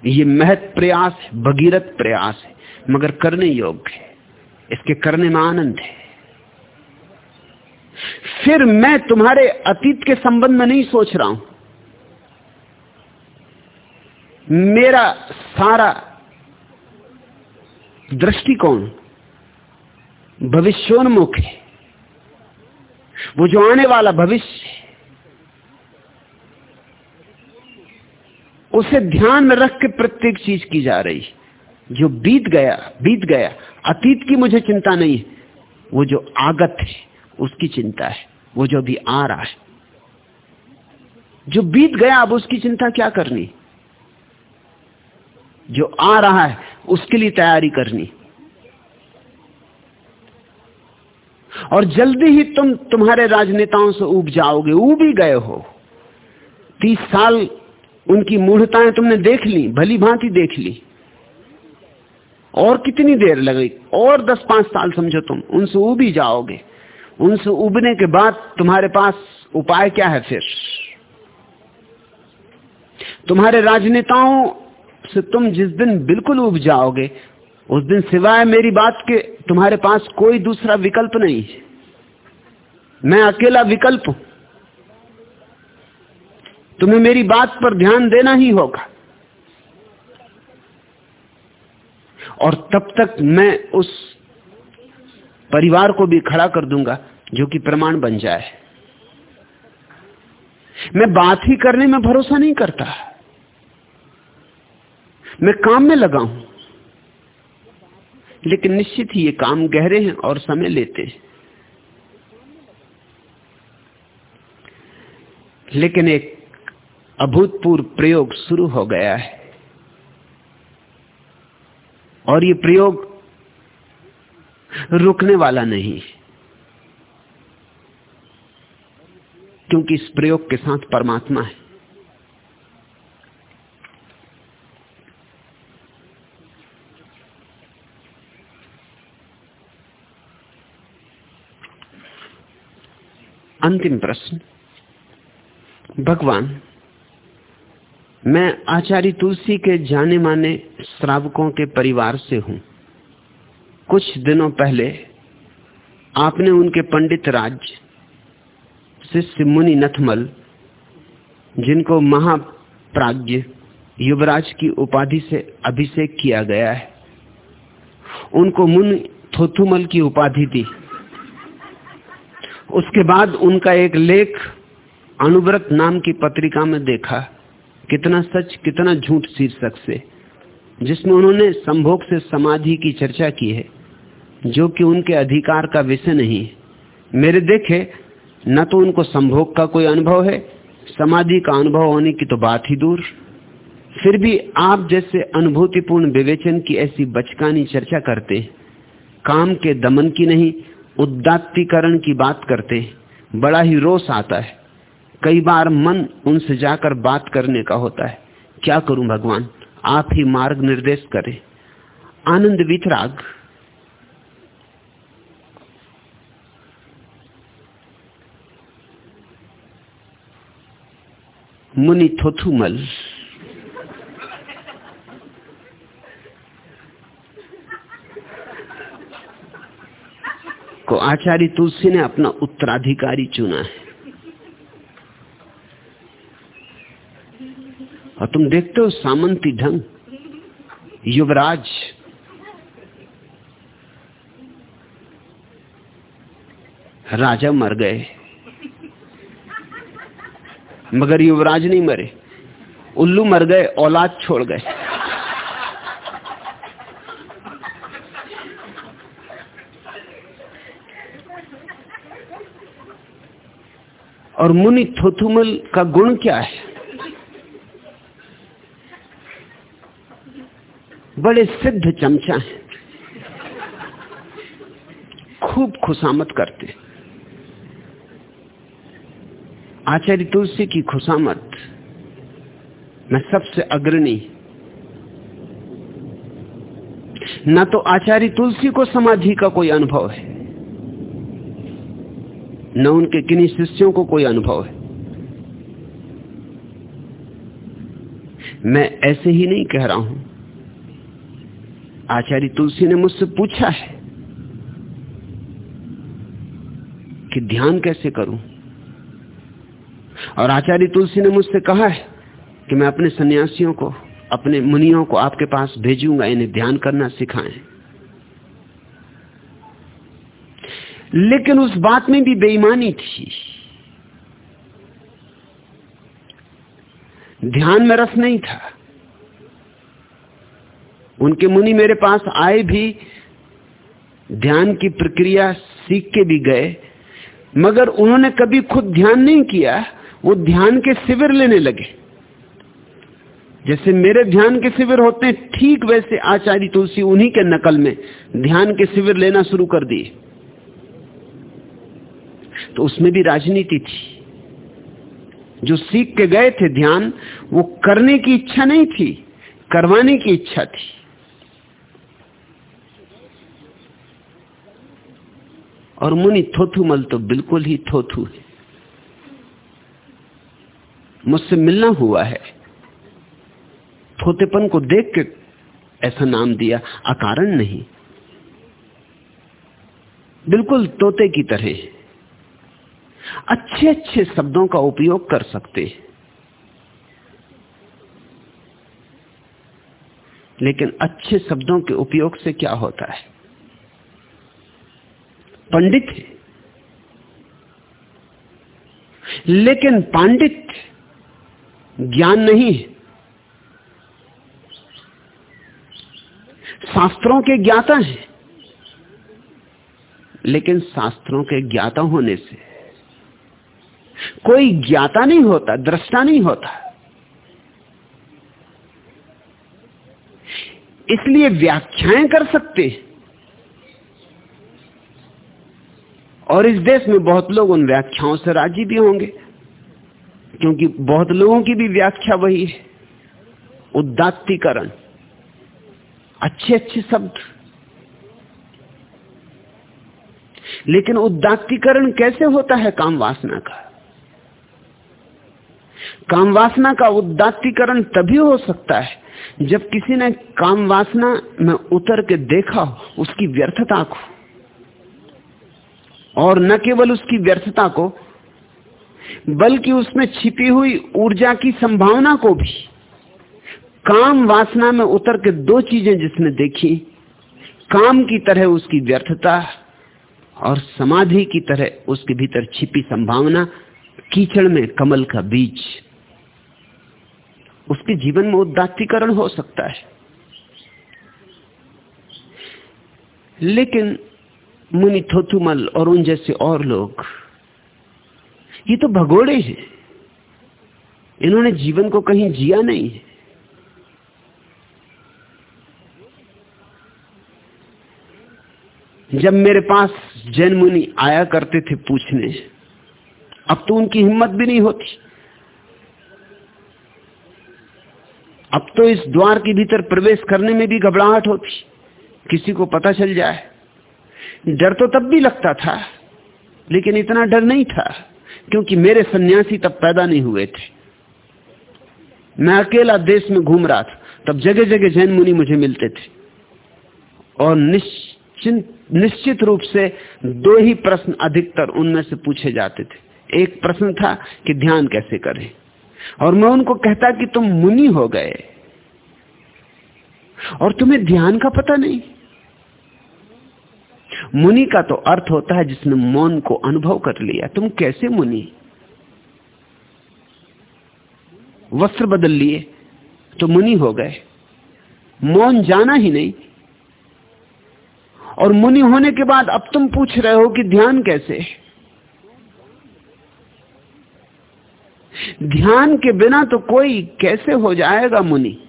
ये महत प्रयास है, भगीरथ प्रयास है, मगर करने योग्य है। इसके करने में आनंद है। फिर मैं तुम्हारे अतीत के संबंध में नहीं सोच रहा हूँ। मेरा सारा दृष्टिकोण भविष्योन्मुख है। वो जो आने वाला भविष्य उसे ध्यान में रख के प्रत्येक चीज़ की जा रही जो बीत गया बीत गया, अतीत की मुझे चिंता नहीं है। वो जो आगत है, उसकी चिंता है। वो जो भी आ रहा है। जो बीत गया, अब उसकी चिंता क्या करनी? जो आ रहा है, उसके लिए तैयारी करनी। और जल्दी ही तुम तुम्हारे राजनेताओं से उब जाओगे उब ही गए हो। तीस साल उनकी मूढ़ताएँ तुमने देख ली, भली भांति देख ली। और कितनी देर लगी? और दस पाँच साल समझो तुम, उनसे उब ही जाओगे। उनसे उबने के बाद तुम्हारे पास उपाय क्या है फिर? तुम्हारे राजनेताओं से तुम जिस दिन बिल्कुल उब जाओगे उस दिन सिवाय मेरी बात के तुम्हारे पास कोई दूसरा विकल्प नहीं है। मैं अकेला विकल्प हूँ। तुम्हें मेरी बात पर ध्यान देना ही होगा। और तब तक मैं उस परिवार को भी खड़ा कर दूँगा जो कि प्रमाण बन जाए। मैं बात ही करने में भरोसा नहीं करता। मैं काम में लगा हूँ। लेकिन निश्चित ही ये काम गहरे हैं और समय लेते हैं। लेकिन एक अभूतपूर्व प्रयोग शुरू हो गया है। और ये प्रयोग रुकने वाला नहीं क्योंकि इस प्रयोग के साथ परमात्मा है। अंतिम प्रश्न। भगवान, मैं आचार्य तुलसी के जाने माने श्रावकों के परिवार से हूँ। कुछ दिनों पहले आपने उनके पंडित राज, शिष्य मुनि नथमल, जिनको महाप्राज्य युवराज की उपाधि से अभिषेक किया गया है, उनको मुनि थोथुमल की उपाधि दी। उसके बाद उनका एक लेख अनुव्रत नाम की पत्रिका में देखा, कितना सच, कितना झूठ शीर्षक से, जिसमें उन्होंने संभोग से समाधि की चर्चा की है, जो कि उनके अधिकार का विषय नहीं मेरे देखे, न तो उनको संभोग का कोई अनुभव है, समाधि का अनुभव होने की तो बात ही दूर। फिर भी आप जैसे अनुभूतिपूर्ण विवेचन की ऐसी बचकानी चर्चा करते काम के दमन की नहीं उदात्तीकरण की बात करते हैं। बड़ा ही रोष आता है। कई बार मन उनसे जाकर बात करने का होता है। क्या करूँ भगवान? आप ही मार्ग निर्देश करें। आनंद वितराग। मुनि थोथुमल। को आचार्य तुलसी ने अपना उत्तराधिकारी चुना है। और तुम देखते हो सामंती ढंग, युवराज। राजा मर गए, मगर युवराज नहीं मरे, उल्लू मर गए, औलाद छोड़ गए। और मुनि थोथुमल का गुण क्या है? बड़े सिद्ध चमचा हैं। खूब खुशामत करते। आचार्य तुलसी की खुशामत में सबसे अग्रणी। न तो आचार्य तुलसी को समाधि का कोई अनुभव है। न उनके किन्हीं शिष्यों को कोई अनुभव है। मैं ऐसे ही नहीं कह रहा हूँ। आचार्य तुलसी ने मुझसे पूछा है कि ध्यान कैसे करूँ? और आचार्य तुलसी ने मुझसे कहा है कि मैं अपने सन्यासियों को, अपने मुनियों को आपके पास भेजूँगा, इन्हें ध्यान करना सिखाएँ। लेकिन उस बात में भी बेईमानी थी। ध्यान में रस नहीं था। उनके मुनि मेरे पास आए भी ध्यान की प्रक्रिया सीख के भी गए, मगर उन्होंने कभी खुद ध्यान नहीं किया, वो ध्यान के शिविर लेने लगे। जैसे मेरे ध्यान के शिविर होते हैं, ठीक वैसे आचार्य तुलसी उन्हीं के नकल में ध्यान के शिविर लेना शुरू कर दिए। तो उसमें भी राजनीति थी। जो सीख के गए थे ध्यान, वो करने की इच्छा नहीं थी, करवाने की इच्छा थी। और मुनि थोथुमल तो बिल्कुल ही थोथू है। मुझसे मिलना हुआ है। थोतेपन को देख के ऐसा नाम दिया, अकारण नहीं। बिल्कुल तोते की तरह अच्छे अच्छे शब्दों का उपयोग कर सकते हैं। लेकिन अच्छे शब्दों के उपयोग से क्या होता है? पंडित है। लेकिन पांडित ज्ञान नहीं है। शास्त्रों के ज्ञाता हैं। लेकिन शास्त्रों के ज्ञाता होने से कोई ज्ञाता नहीं होता, दृष्टा नहीं होता। इसलिए व्याख्याएँ कर सकते और इस देश में बहुत लोग उन व्याख्याओं से राज़ी भी होंगे, क्योंकि बहुत लोगों की भी व्याख्या वही है। उदात्तीकरण अच्छे अच्छे शब्द। लेकिन उदात्तीकरण कैसे होता है काम वासना का? काम वासना का उदात्तीकरण तभी हो सकता है जब किसी ने काम वासना में उतर के देखा हो उसकी व्यर्थता को। और न केवल उसकी व्यर्थता को, बल्कि उसमें छिपी हुई ऊर्जा की संभावना को भी। काम वासना में उतर के दो चीज़ें जिसने देखी, काम की तरह उसकी व्यर्थता और समाधि की तरह उसके भीतर छिपी संभावना, कीचड़ में कमल का बीज। उसके जीवन में उदात्तीकरण हो सकता है। लेकिन मुनि थोथुमल और उन जैसे और लोग, ये तो भगोड़े हैं। इन्होंने जीवन को कहीं जिया नहीं है। जब मेरे पास जैन मुनि आया करते थे पूछने, अब तो उनकी हिम्मत भी नहीं होती। अब तो इस द्वार के भीतर प्रवेश करने में भी घबराहट होती। किसी को पता चल जाए। डर तो तब भी लगता था, लेकिन इतना डर नहीं था, क्योंकि मेरे सन्यासी तब पैदा नहीं हुए थे। मैं अकेला देश में घूम रहा था, तब जगह जगह जैन मुनि मुझे मिलते थे। और निश्चिंत, निश्चित रूप से दो ही प्रश्न अधिकतर उनमें से पूछे जाते थे। एक प्रश्न था कि ध्यान कैसे करें? और मैं उनको कहता कि तुम मुनि हो गए। और तुम्हें ध्यान का पता नहीं। मुनि का तो अर्थ होता है जिसने मौन को अनुभव कर लिया। तुम कैसे मुनि? वस्त्र बदल लिए तो मुनि हो गए। मौन जाना ही नहीं। और मुनि होने के बाद अब तुम पूछ रहे हो कि ध्यान कैसे? ध्यान के बिना तो कोई कैसे हो जाएगा मुनि?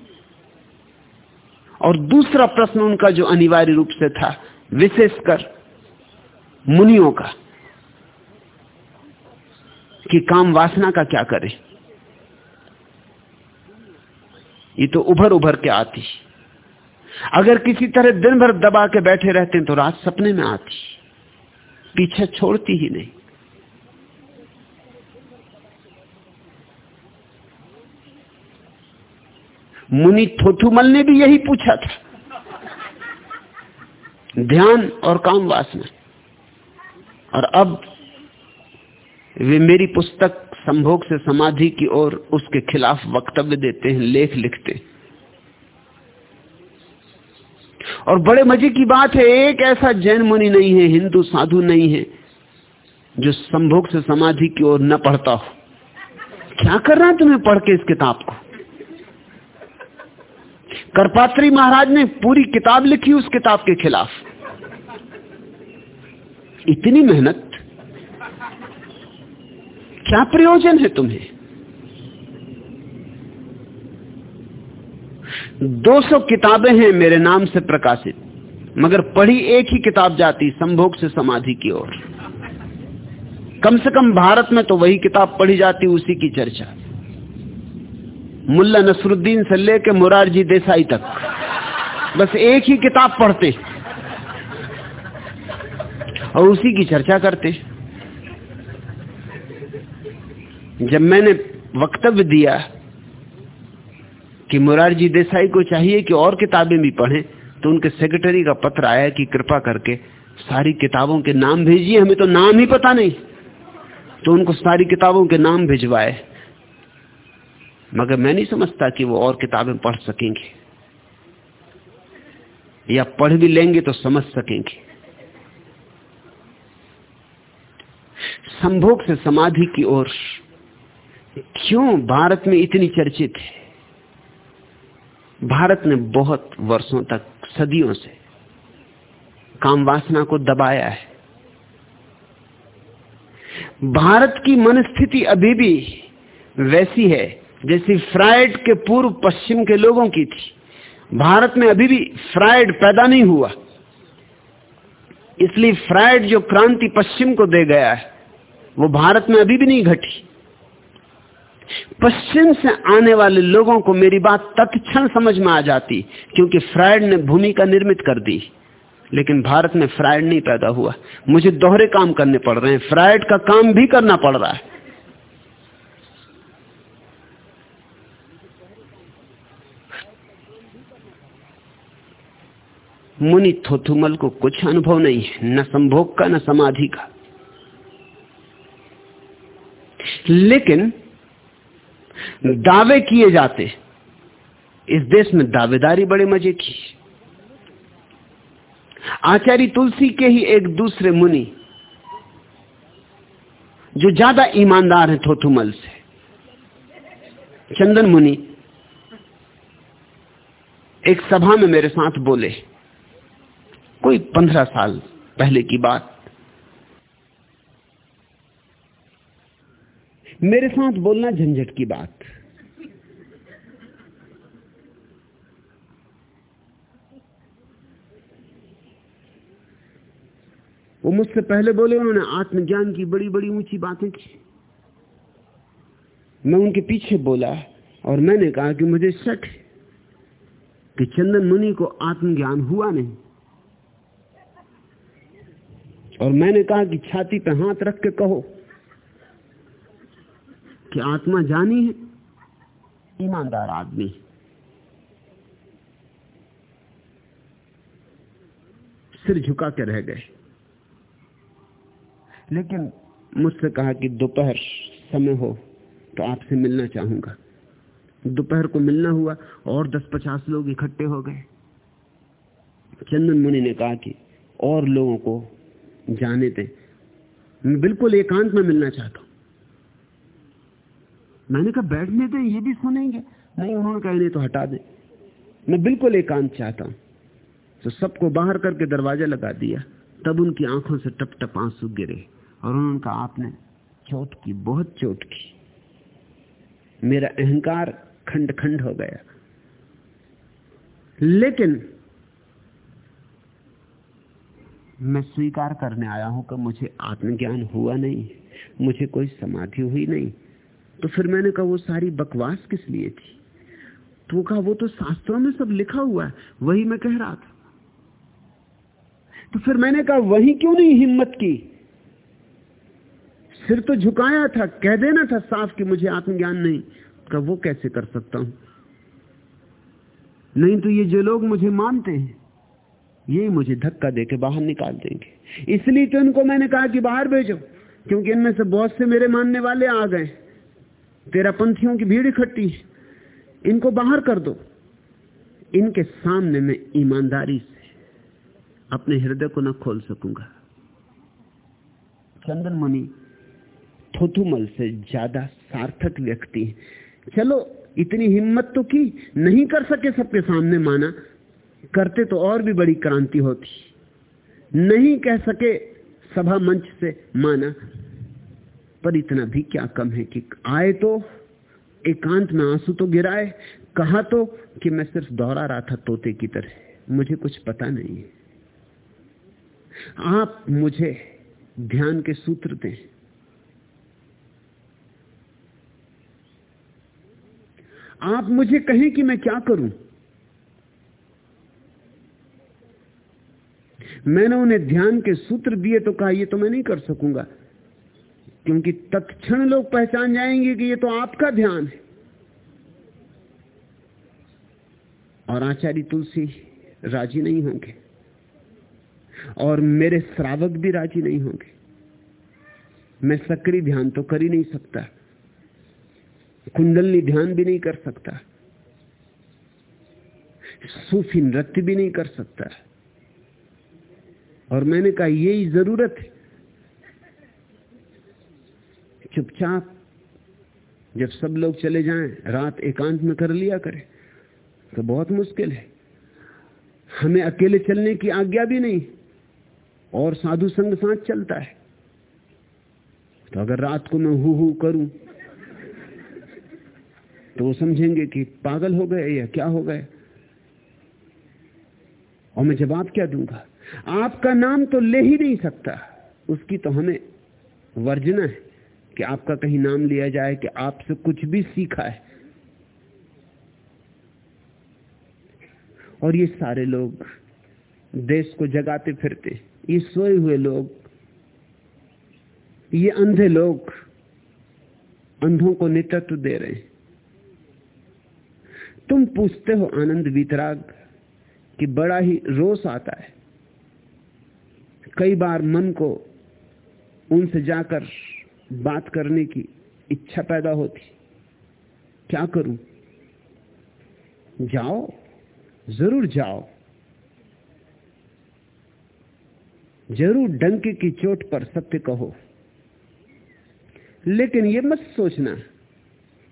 और दूसरा प्रश्न उनका जो अनिवार्य रूप से था, विशेषकर मुनियों का, कि काम वासना का क्या करें? ये तो उभर उभर के आती। अगर किसी तरह दिन भर दबा के बैठे रहते हैं तो रात सपने में आती। पीछे छोड़ती ही नहीं। मुनि थोथुमल ने भी यही पूछा था। ध्यान और काम वासना। और अब वे मेरी पुस्तक संभोग से समाधि की ओर उसके खिलाफ वक्तव्य देते हैं, लेख लिखते हैं। और बड़े मज़े की बात है, एक ऐसा जैन मुनि नहीं है, हिंदू साधु नहीं है, जो संभोग से समाधि की ओर न पढ़ता हो। क्या कर रहा है तुम्हें पढ़ के इस किताब को? करपात्री महाराज ने पूरी किताब लिखी उस किताब के खिलाफ। इतनी मेहनत। क्या प्रयोजन है तुम्हें? 200 किताबें हैं मेरे नाम से प्रकाशित, मगर पढ़ी एक ही किताब जाती, संभोग से समाधि की ओर। कम से कम भारत में तो वही किताब पढ़ी जाती, उसी की चर्चा। मुल्ला नसरुद्दीन से लेकर मुरारजी देसाई तक। बस एक ही किताब पढ़ते। और उसी की चर्चा करते। जब मैंने वक्तव्य दिया कि मुरारजी देसाई को चाहिए कि और किताबें भी पढ़ें तो उनके सेक्रेटरी का पत्र आया कि कृपा करके सारी किताबों के नाम भेजिए, हमें तो नाम ही पता नहीं। तो उनको सारी किताबों के नाम भिजवाए। मगर मैं नहीं समझता कि वो और किताबें पढ़ सकेंगे। या पढ़ भी लेंगे तो समझ सकेंगे। संभोग से समाधि की ओर, क्यों भारत में इतनी चर्चित है? भारत ने बहुत वर्षों तक, सदियों से काम वासना को दबाया है। भारत की मनस्थिति अभी भी वैसी है जैसी फ्राइड के पूर्व पश्चिम के लोगों की थी। भारत में अभी भी फ्राइड पैदा नहीं हुआ। इसलिए फ्राइड जो क्रांति पश्चिम को दे गया है, वो भारत में अभी भी नहीं घटी। पश्चिम से आने वाले लोगों को मेरी बात तत्क्षण समझ में आ जाती, क्योंकि फ्राइड ने भूमिका निर्मित कर दी। लेकिन भारत में फ्राइड नहीं पैदा हुआ। मुझे दोहरे काम करने पड़ रहे हैं। फ्राइड का काम भी करना पड़ रहा है। मुनि थोथुमल को कुछ अनुभव नहीं है, न संभोग का, न समाधि का। लेकिन दावे किए जाते इस देश में दावेदारी बड़े मज़े की आचार्य तुलसी के ही एक दूसरे मुनि, जो ज़्यादा ईमानदार है थोथुमल से। चंदन मुनि एक सभा में मेरे साथ बोले। कोई पंद्रह साल पहले की बात। मेरे साथ बोलना झंझट की बात। वो मुझसे पहले बोले, उन्होंने आत्मज्ञान की बड़ी बड़ी ऊँची बातें की। मैं उनके पीछे बोला और मैंने कहा कि मुझे शक कि चंदन मुनि को आत्मज्ञान हुआ नहीं। और मैंने कहा कि छाती पे हाथ रख के कहो कि आत्मा जानी है, ईमानदार आदमी सिर झुका के रह गए। लेकिन मुझसे कहा कि दोपहर समय हो तो आपसे मिलना चाहूँगा। दोपहर को मिलना हुआ और दस पचास लोग इकट्ठे हो गए। चंदन मुनि ने कहा कि और लोगों को जाने दें। मैं बिल्कुल एकांत में मिलना चाहता हूँ। मैंने कहा, बैठने दें, ये भी सुनेंगे। नहीं, उन्होंने कहा नहीं तो हटा दे। मैं बिल्कुल एकांत चाहता हूँ। तो सबको बाहर करके दरवाज़ा लगा दिया। तब उनकी आँखों से टप टप आँसू गिरे और उन्होंने कहा, आपने चोट की, बहुत चोट की। मेरा अहंकार खंड खंड हो गया। लेकिन मैं स्वीकार करने आया हूँ कि मुझे आत्मज्ञान हुआ नहीं, मुझे कोई समाधि हुई नहीं। तो फिर मैंने कहा, वो सारी बकवास किस लिए थी? तो कहा, वो तो शास्त्रों में सब लिखा हुआ है, वही मैं कह रहा था। तो फिर मैंने कहा, वही क्यों नहीं हिम्मत की? सिर तो झुकाया था, कह देना था साफ़ कि मुझे आत्मज्ञान नहीं। का वो कैसे कर सकता हूँ? नहीं तो ये जो लोग मुझे मानते हैं ये मुझे धक्का देके बाहर निकाल देंगे। इसलिए तो इनको मैंने कहा कि बाहर भेजो, क्योंकि इनमें से बहुत से मेरे मानने वाले आ गए। तेरा पंथियों की भीड़ इकट्ठी इनको बाहर कर दो। इनके सामने मैं ईमानदारी से अपने हृदय को न खोल सकूँगा। चंदन मुनि थोथुमल से ज़्यादा सार्थक व्यक्ति चलो, इतनी हिम्मत तो की, नहीं कर सके सबके सामने माना। करते तो और भी बड़ी क्रांति होती। नहीं कह सके सभा मंच से माना, पर इतना भी क्या कम है कि आए तो एकांत में आँसू तो गिराए। कहा तो कि मैं सिर्फ़ दोहरा रहा था तोते की तरह। मुझे कुछ पता नहीं है। आप मुझे ध्यान के सूत्र दें। आप मुझे कहें कि मैं क्या करूँ? मैंने उन्हें ध्यान के सूत्र दिए तो कहा, ये तो मैं नहीं कर सकूँगा। क्योंकि तत्क्षण लोग पहचान जाएँगे कि ये तो आपका ध्यान है। और आचार्य तुलसी राज़ी नहीं होंगे। और मेरे श्रावक भी राज़ी नहीं होंगे। मैं सक्रिय ध्यान तो कर ही नहीं सकता। कुंडलनी ध्यान भी नहीं कर सकता। सूफी नृत्य भी नहीं कर सकता। और मैंने कहा, यही ज़रूरत है। चुपचाप जब सब लोग चले जाएँ, रात एकांत में कर लिया करें तो बहुत मुश्किल है। हमें अकेले चलने की आज्ञा भी नहीं, और साधु संग साथ चलता है। तो अगर रात को मैं हु करूँ तो वो समझेंगे कि पागल हो गए या क्या हो गए। और मैं जवाब क्या दूँगा? आपका नाम तो ले ही नहीं सकता। उसकी तो हमें वर्जना है कि आपका कहीं नाम लिया जाए कि आपसे कुछ भी सीखा है। और ये सारे लोग देश को जगाते फिरते, ये सोए हुए लोग, ये अंधे लोग अंधों को नेतृत्व दे रहे हैं। तुम पूछते हो आनंद वितराग कि बड़ा ही रोष आता है। कई बार मन को उनसे जाकर बात करने की इच्छा पैदा होती। क्या करूँ? जाओ, ज़रूर जाओ। ज़रूर डंके की चोट पर सत्य कहो। लेकिन यह मत सोचना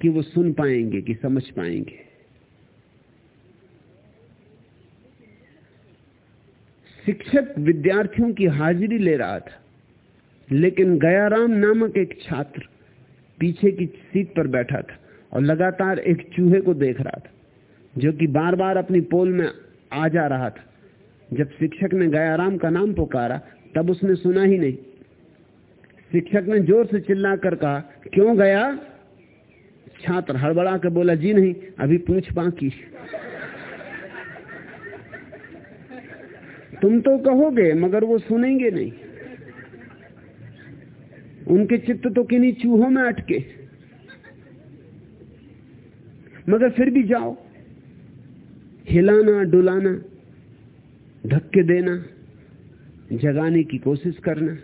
कि वो सुन पाएँगे कि समझ पाएँगे। शिक्षक विद्यार्थियों की हाजिरी ले रहा था, लेकिन गयाराम नामक एक छात्र पीछे की सीट पर बैठा था और लगातार एक चूहे को देख रहा था, जो कि बार बार अपनी पोल में आ जा रहा था। जब शिक्षक ने गयाराम का नाम पुकारा, तब उसने सुना ही नहीं। शिक्षक ने ज़ोर से चिल्ला कर कहा, क्यों गया? छात्र हड़बड़ा के बोला, जी नहीं, अभी पूछ बाकी तुम तो कहोगे, मगर वो सुनेंगे नहीं। उनके चित्त तो किन्हीं चूहों में अटके। मगर फिर भी जाओ। हिलाना, डुलाना, धक्के देना, जगाने की कोशिश करना।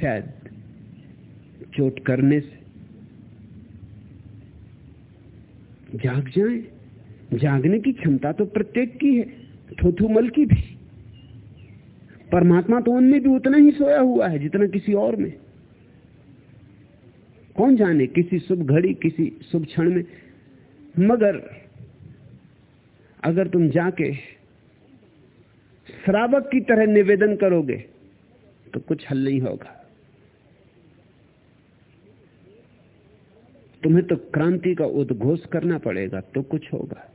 शायद चोट करने से जाग जाए। जागने की क्षमता तो प्रत्येक की है, थोथुमल की भी। परमात्मा तो उनमें भी उतना ही सोया हुआ है जितना किसी और में। कौन जाने किसी शुभ घड़ी, किसी शुभ क्षण में। मगर अगर तुम जाके श्रावक की तरह निवेदन करोगे तो कुछ हल नहीं होगा। तुम्हें तो क्रांति का उद्घोष करना पड़ेगा तो कुछ होगा।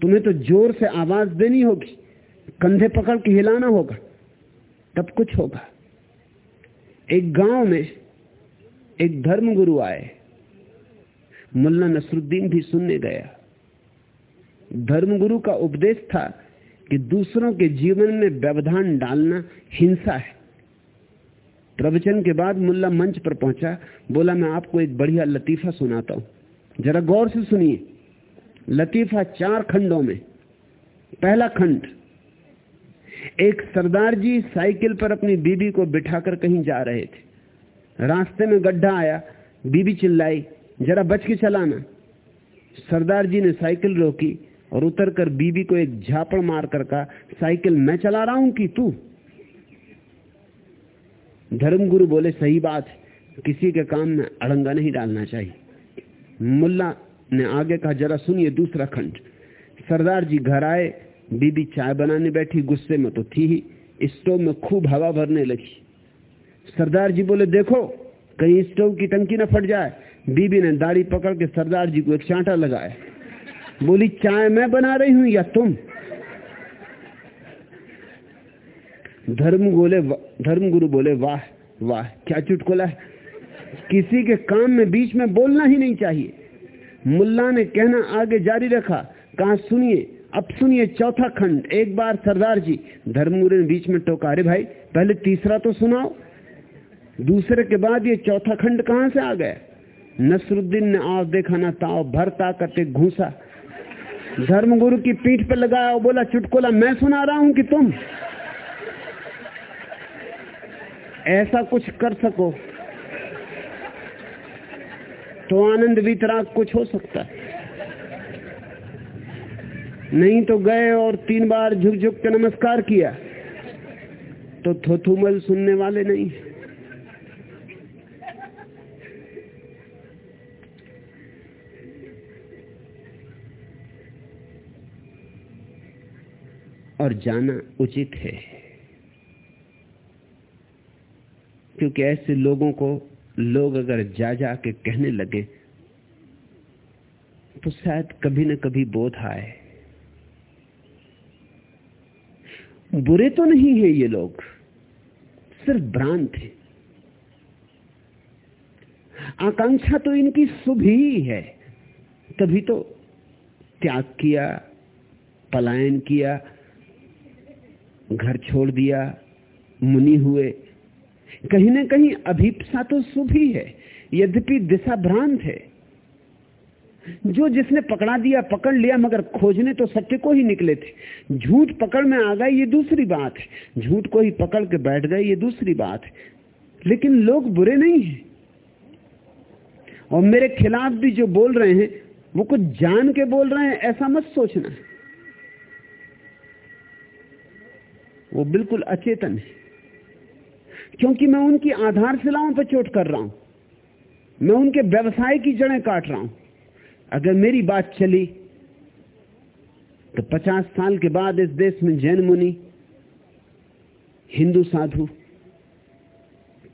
तुम्हें तो ज़ोर से आवाज़ देनी होगी, कंधे पकड़ के हिलाना होगा, तब कुछ होगा। एक गाँव में एक धर्मगुरु आए मुल्ला नसरुद्दीन भी सुनने गया। धर्मगुरु का उपदेश था कि दूसरों के जीवन में व्यवधान डालना हिंसा है। प्रवचन के बाद मुल्ला मंच पर पहुँचा, बोला, मैं आपको एक बढ़िया लतीफा सुनाता हूँ। जरा गौर से सुनिए। लतीफा चार खंडों में। पहला खंड, एक सरदार जी साइकिल पर अपनी बीबी को बिठाकर कहीं जा रहे थे। रास्ते में गड्ढा आया, बीबी चिल्लाई, जरा बच के चलाना। सरदार जी ने साइकिल रोकी और उतरकर बीबी को एक झापड़ मार कर कहा, साइकिल मैं चला रहा हूँ कि तू? धर्मगुरु बोले, सही बात है, किसी के काम में अड़ंगा नहीं डालना चाहिए। मुल्ला ने आगे कहा, जरा सुनिए दूसरा खंड। सरदार जी घर आए, बीबी चाय बनाने बैठी, गुस्से में तो थी ही, स्टोव में खूब हवा भरने लगी। सरदार जी बोले, देखो, कहीं स्टोव की टंकी ना फट जाए। बीबी ने दाढ़ी पकड़ के सरदार जी को एक चांटा लगाया। बोली, चाय मैं बना रही हूँ या तुम? धर्म बोले धर्म गुरु बोले, वाह वाह, क्या चुटकुला है। किसी के काम में बीच में बोलना ही नहीं चाहिए। मुल्ला ने कहना आगे जारी रखा, कहा, सुनिए, अब सुनिए चौथा खंड। एक बार सरदार जी धर्मगुरु ने बीच में टोका, अरे भाई, पहले तीसरा तो सुनाओ। दूसरे के बाद ये चौथा खंड कहाँ से आ गया? नसरुद्दीन ने आव देखा, ना ताव भर ताकत, एक घूसा। धर्मगुरु की पीठ पर लगाया और बोला, चुटकुला, मैं सुना रहा हूँ कि तुम ऐसा कुछ कर सको तो आनंद वितराग कुछ हो सकता है। नहीं तो गए और तीन बार झुक झुक के नमस्कार किया तो थोथुमल सुनने वाले नहीं। और जाना उचित है। क्योंकि ऐसे लोगों को लोग अगर जा जा के कहने लगे तो शायद कभी न कभी बोध आए। बुरे तो नहीं है ये लोग, सिर्फ़ भ्रांत है। आकांक्षा तो इनकी शुभ ही है। तभी तो त्याग किया, पलायन किया, घर छोड़ दिया, मुनि हुए कहीं ना कहीं अभिप्सा तो शुभ ही है, यद्यपि दिशा भ्रांत है। जो जिसने पकड़ा दिया, पकड़ लिया, मगर खोजने तो सत्य को ही निकले थे। झूठ पकड़ में आ गए ये दूसरी बात है। झूठ को ही पकड़ के बैठ गए ये दूसरी बात है। लेकिन लोग बुरे नहीं हैं। और मेरे खिलाफ भी जो बोल रहे हैं, वो कुछ जान के बोल रहे हैं, ऐसा मत सोचना। वो बिल्कुल अचेतन है। क्योंकि मैं उनकी आधारशिलाओं पर चोट कर रहा हूँ। मैं उनके व्यवसाय की जड़ें काट रहा हूँ। अगर मेरी बात चली तो पचास साल के बाद इस देश में जैन मुनि, हिंदू साधु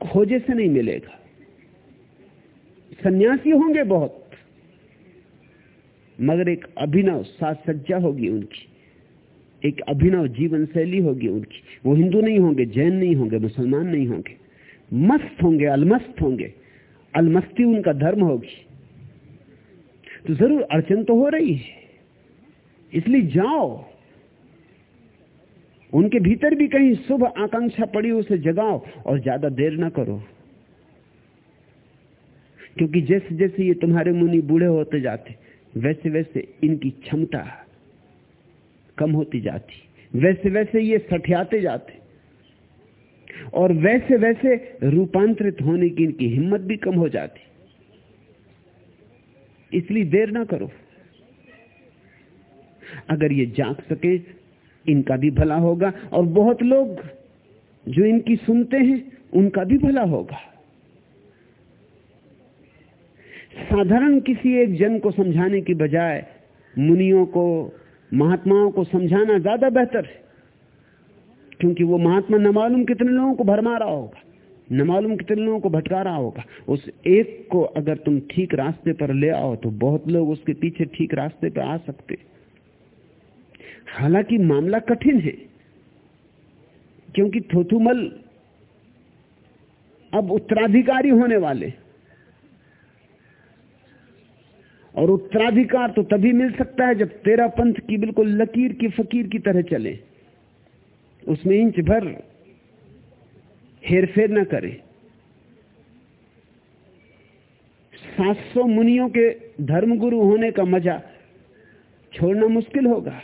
खोजे से नहीं मिलेगा। सन्यासी होंगे बहुत, मगर एक अभिनव साज सज्जा होगी उनकी, एक अभिनव जीवन शैली होगी उनकी। वो हिंदू नहीं होंगे, जैन नहीं होंगे, मुसलमान नहीं होंगे। मस्त होंगे, अलमस्त होंगे। अलमस्ती उनका धर्म होगी। तो ज़रूर अड़चन तो हो रही है। इसलिए जाओ। उनके भीतर भी कहीं शुभ आकांक्षा पड़ी उसे जगाओ और ज़्यादा देर ना करो। क्योंकि जैसे जैसे ये तुम्हारे मुनि बूढ़े होते जाते, वैसे वैसे इनकी क्षमता कम होती जाती। वैसे वैसे ये सठियाते जाते। और वैसे वैसे रूपांतरित होने की इनकी हिम्मत भी कम हो जाती। इसलिए देर ना करो। अगर ये जाग सके, इनका भी भला होगा। और बहुत लोग जो इनकी सुनते हैं, उनका भी भला होगा। साधारण किसी एक जन को समझाने की बजाय मुनियों को महात्माओं को समझाना ज़्यादा बेहतर है। क्योंकि वो महात्मा न मालूम कितने लोगों को भरमा रहा होगा, न मालूम कितने लोगों को भटका रहा होगा। उस एक को अगर तुम ठीक रास्ते पर ले आओ तो बहुत लोग उसके पीछे ठीक रास्ते पर आ सकते। हालाँकि मामला कठिन है, क्योंकि थोथुमल अब उत्तराधिकारी होने वाले और उत्तराधिकार तो तभी मिल सकता है जब तेरा पंथ की बिल्कुल लकीर की फकीर की तरह चले। उसमें इंच भर हेरफेर न करे। 700 मुनियों के धर्मगुरु होने का मज़ा छोड़ना मुश्किल होगा।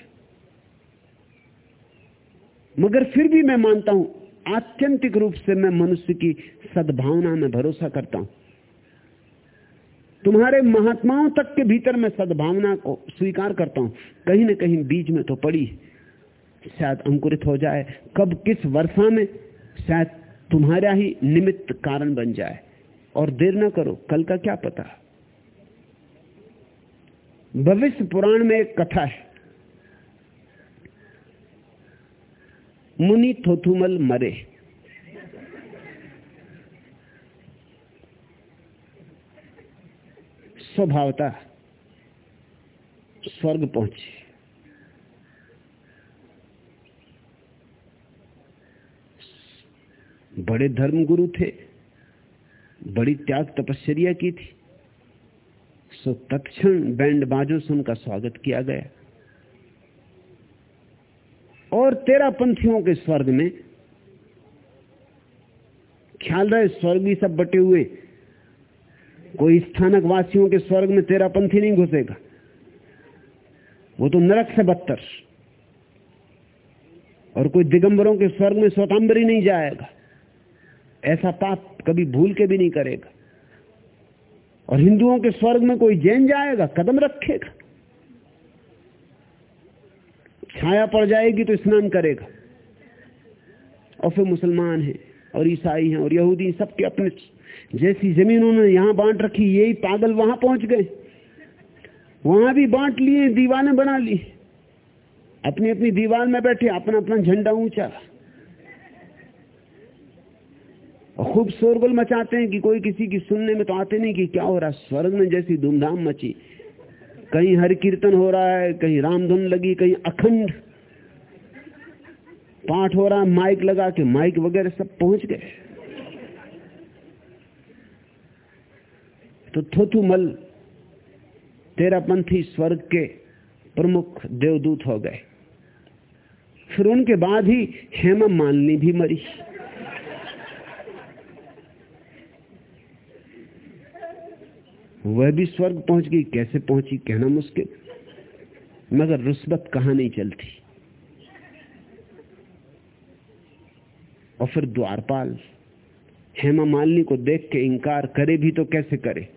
मगर फिर भी मैं मानता हूँ, आत्यंतिक रूप से मैं मनुष्य की सद्भावना में भरोसा करता हूँ। तुम्हारे महात्माओं तक के भीतर मैं सद्भावना को स्वीकार करता हूँ। कहीं ना कहीं बीज में तो पड़ी शायद अंकुरित हो जाए। कब किस वर्षा में शायद तुम्हारा ही निमित्त कारण बन जाए। और देर ना करो, कल का क्या पता? भविष्य पुराण में एक कथा है। मुनि थोथुमल मरे। स्वभावता स्वर्ग पहुँची। बड़े धर्मगुरु थे, बड़ी त्याग तपस्या की थी। सो तत्क्षण बैंड बाजों से उनका स्वागत किया गया। और तेरा पंथियों के स्वर्ग में, ख्याल रहे स्वर्ग भी सब बटे हुए कोई स्थानक वासियों के स्वर्ग में तेरा पंथी नहीं घुसेगा। वो तो नरक से बदतर। और कोई दिगंबरों के स्वर्ग में स्वतंबर नहीं जाएगा। ऐसा पाप कभी भूल के भी नहीं करेगा। और हिंदुओं के स्वर्ग में कोई जैन जाएगा, कदम रखेगा। छाया पड़ जाएगी तो स्नान करेगा। और फिर मुसलमान हैं। और ईसाई हैं और यहूदी सबके अपने जैसी ज़मीन उन्होंने यहाँ बांट रखी, यही पागल वहाँ पहुँच गए। वहाँ भी बांट लिए, दीवाने बना ली। अपनी अपनी दीवार में बैठे अपना अपना झंडा ऊँचा। और खूब शोरगुल मचाते हैं कि कोई किसी की सुनने में तो आते नहीं कि क्या हो रहा स्वर्ग में जैसी धूमधाम मची। कहीं हर कीर्तन हो रहा है, कहीं रामधुन लगी, कहीं अखंड पाठ हो रहा, माइक लगा के, माइक वगैरह सब पहुँच गए। तो थोथुमल तेरा पंथी स्वर्ग के प्रमुख देवदूत हो गए। फिर उनके बाद ही हेमा मालिनी भी मरी। वह भी स्वर्ग पहुँच गई, कैसे पहुँची, कहना मुश्किल। मगर रुस्बत कहा नहीं चलती। और फिर द्वारपाल हेमा मालिनी को देख के इंकार, करे भी तो कैसे करे?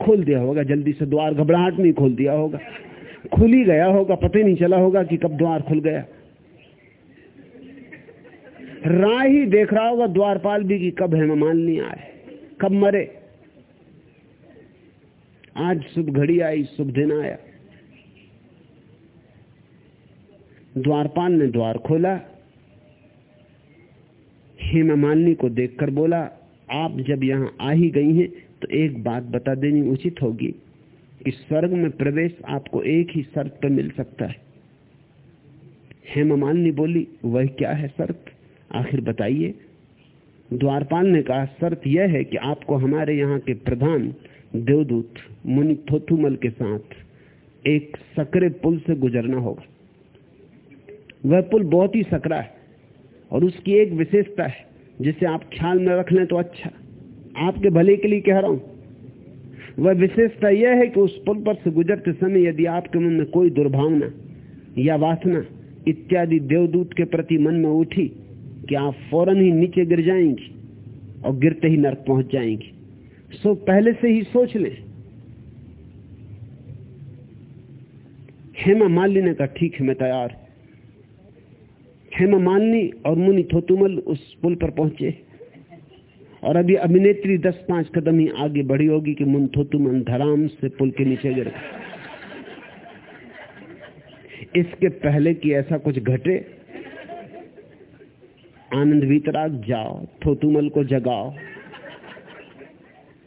खोल दिया होगा, जल्दी से द्वार घबराहट नहीं, खोल दिया होगा। खुल ही गया होगा, पता नहीं चला होगा कि कब द्वार खुल गया। राह ही देख रहा होगा द्वारपाल भी कि कब हेमा मालिनी आए, कब मरे। आज शुभ घड़ी आई, शुभ दिन आया। द्वारपाल ने द्वार खोला। हेमा मालिनी को देखकर बोला, आप जब यहाँ आ ही गई हैं तो एक बात बता देनी उचित होगी कि स्वर्ग में प्रवेश आपको एक ही शर्त पर मिल सकता है। हेमा मालिनी बोली, वह क्या है शर्त? आखिर बताइए। द्वारपाल ने कहा, शर्त यह है कि आपको हमारे यहाँ के प्रधान देवदूत मुनि थोथुमल के साथ एक सकरे पुल से गुजरना होगा। वह पुल बहुत ही सकरा है। और उसकी एक विशेषता है, जिसे आप ख्याल में रख लें तो अच्छा। आपके भले के लिए कह रहा हूँ। वह विशेषता यह है कि उस पुल पर से गुजरते समय यदि आपके मन में कोई दुर्भावना या वासना इत्यादि देवदूत के प्रति मन में उठी कि आप फ़ौरन ही नीचे गिर जाएँगी और गिरते ही नर्क पहुँच जाएँगी, सो पहले से ही सोच लें। हेमा मालिनी का ठीक है, मैं तैयार हेमा माननी और मुनि थोतुमल उस पुल पर पहुँचे। और अभी अभिनेत्री दस पाँच कदम ही आगे बढ़ी होगी कि मुन थोतुमल धराम से पुल के नीचे गिर गए। इसके पहले कि ऐसा कुछ घटे, आनंद वितराग जाओ, थोतुमल को जगाओ,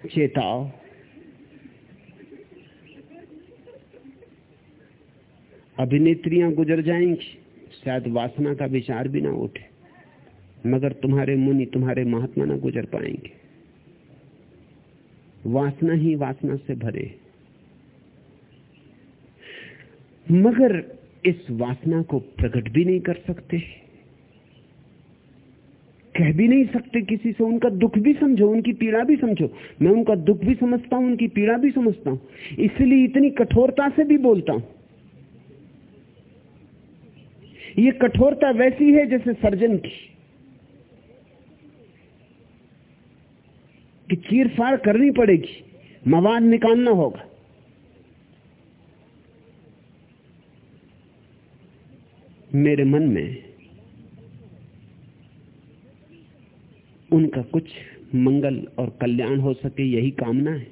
चेताओ। अभिनेत्रियाँ गुजर जाएँगी। शायद वासना का विचार भी ना उठे। मगर तुम्हारे मुनि तुम्हारे महात्मा ना गुजर पाएँगे। वासना ही वासना से भरे। मगर इस वासना को प्रकट भी नहीं कर सकते। कह भी नहीं सकते किसी से, उनका दुख भी समझो, उनकी पीड़ा भी समझो। मैं उनका दुख भी समझता हूँ, उनकी पीड़ा भी समझता हूँ। इसलिए इतनी कठोरता से भी बोलता हूँ। ये कठोरता वैसी है जैसे सर्जन की, कि चीर फाड़ करनी पड़ेगी मवाद निकालना होगा। मेरे मन में उनका कुछ मंगल और कल्याण हो सके, यही कामना है।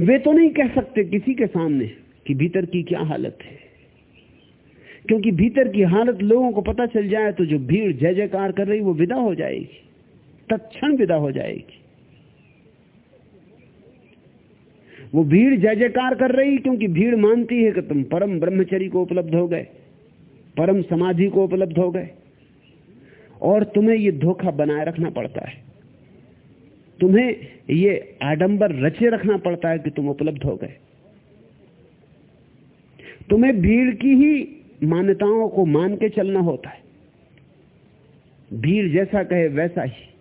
वे तो नहीं कह सकते किसी के सामने कि भीतर की क्या हालत है। क्योंकि भीतर की हालत लोगों को पता चल जाए तो जो भीड़ जय जयकार कर रही, वो विदा हो जाएगी। तत्क्षण विदा हो जाएगी। वो भीड़ जय जयकार कर रही, क्योंकि भीड़ मानती है कि तुम परम ब्रह्मचरी को उपलब्ध हो गए, परम समाधि को उपलब्ध हो गए। और तुम्हें ये धोखा बनाए रखना पड़ता है। तुम्हें ये आडंबर रचे रखना पड़ता है कि तुम उपलब्ध हो गए। तुम्हें भीड़ की ही मान्यताओं को मान के चलना होता है। भीड़ जैसा कहे वैसा ही।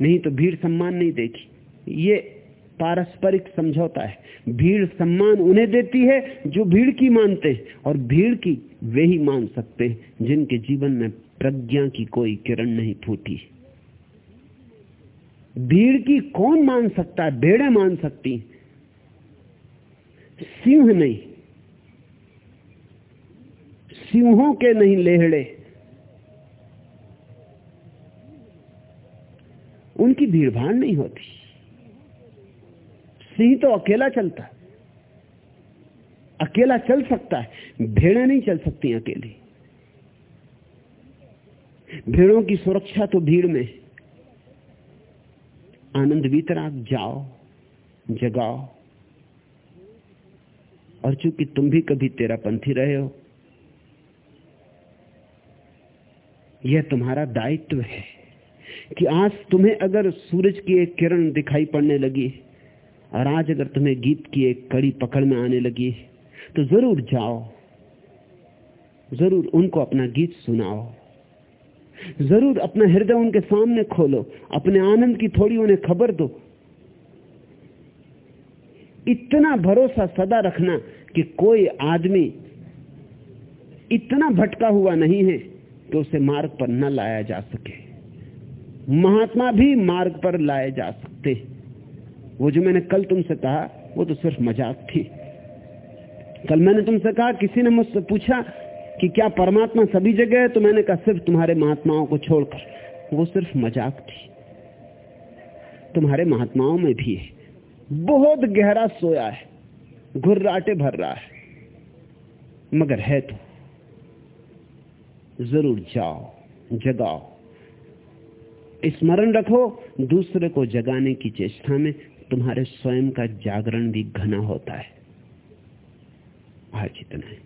नहीं तो भीड़ सम्मान नहीं देगी ये पारस्परिक समझौता है। भीड़ सम्मान उन्हें देती है जो भीड़ की मानते हैं और भीड़ की वे ही मान सकते हैं, जिनके जीवन में प्रज्ञा की कोई किरण नहीं फूटी। भीड़ की कौन मान सकता है? भेड़े मान सकती सिंह नहीं। सिंहों के नहीं लेहड़े। उनकी भीड़ भाड़ नहीं होती। सिंह तो अकेला चलता। अकेला चल सकता है। भेड़ें नहीं चल सकती अकेली। भेड़ों की सुरक्षा तो भीड़ में। आनंद वितराग जाओ, जगाओ। और चूँकि तुम भी कभी तेरा पंथी रहे हो। यह तुम्हारा दायित्व है कि आज तुम्हें अगर सूरज की एक किरण दिखाई पड़ने लगी और आज अगर तुम्हें गीत की एक कड़ी पकड़ में आने लगी तो ज़रूर जाओ, ज़रूर उनको अपना गीत सुनाओ, ज़रूर अपना हृदय उनके सामने खोलो, अपने आनंद की थोड़ी उन्हें खबर दो। इतना भरोसा सदा रखना कि कोई आदमी इतना भटका हुआ नहीं है कि उसे मार्ग पर न लाया जा सके। महात्मा भी मार्ग पर लाए जा सकते। वो जो मैंने कल तुमसे कहा, वो तो सिर्फ़ मज़ाक थी। कल मैंने तुमसे कहा, किसी ने मुझसे पूछा कि क्या परमात्मा सभी जगह है? तो मैंने कहा, सिर्फ़ तुम्हारे महात्माओं को छोड़कर। वो सिर्फ़ मज़ाक थी। तुम्हारे महात्माओं में भी है। बहुत गहरा सोया है। घुर्राटे भर रहा है। मगर है तो। ज़रूर जाओ, जगाओ। स्मरण रखो, दूसरे को जगाने की चेष्टा में तुम्हारे स्वयं का जागरण भी घना होता है। आज इतना है।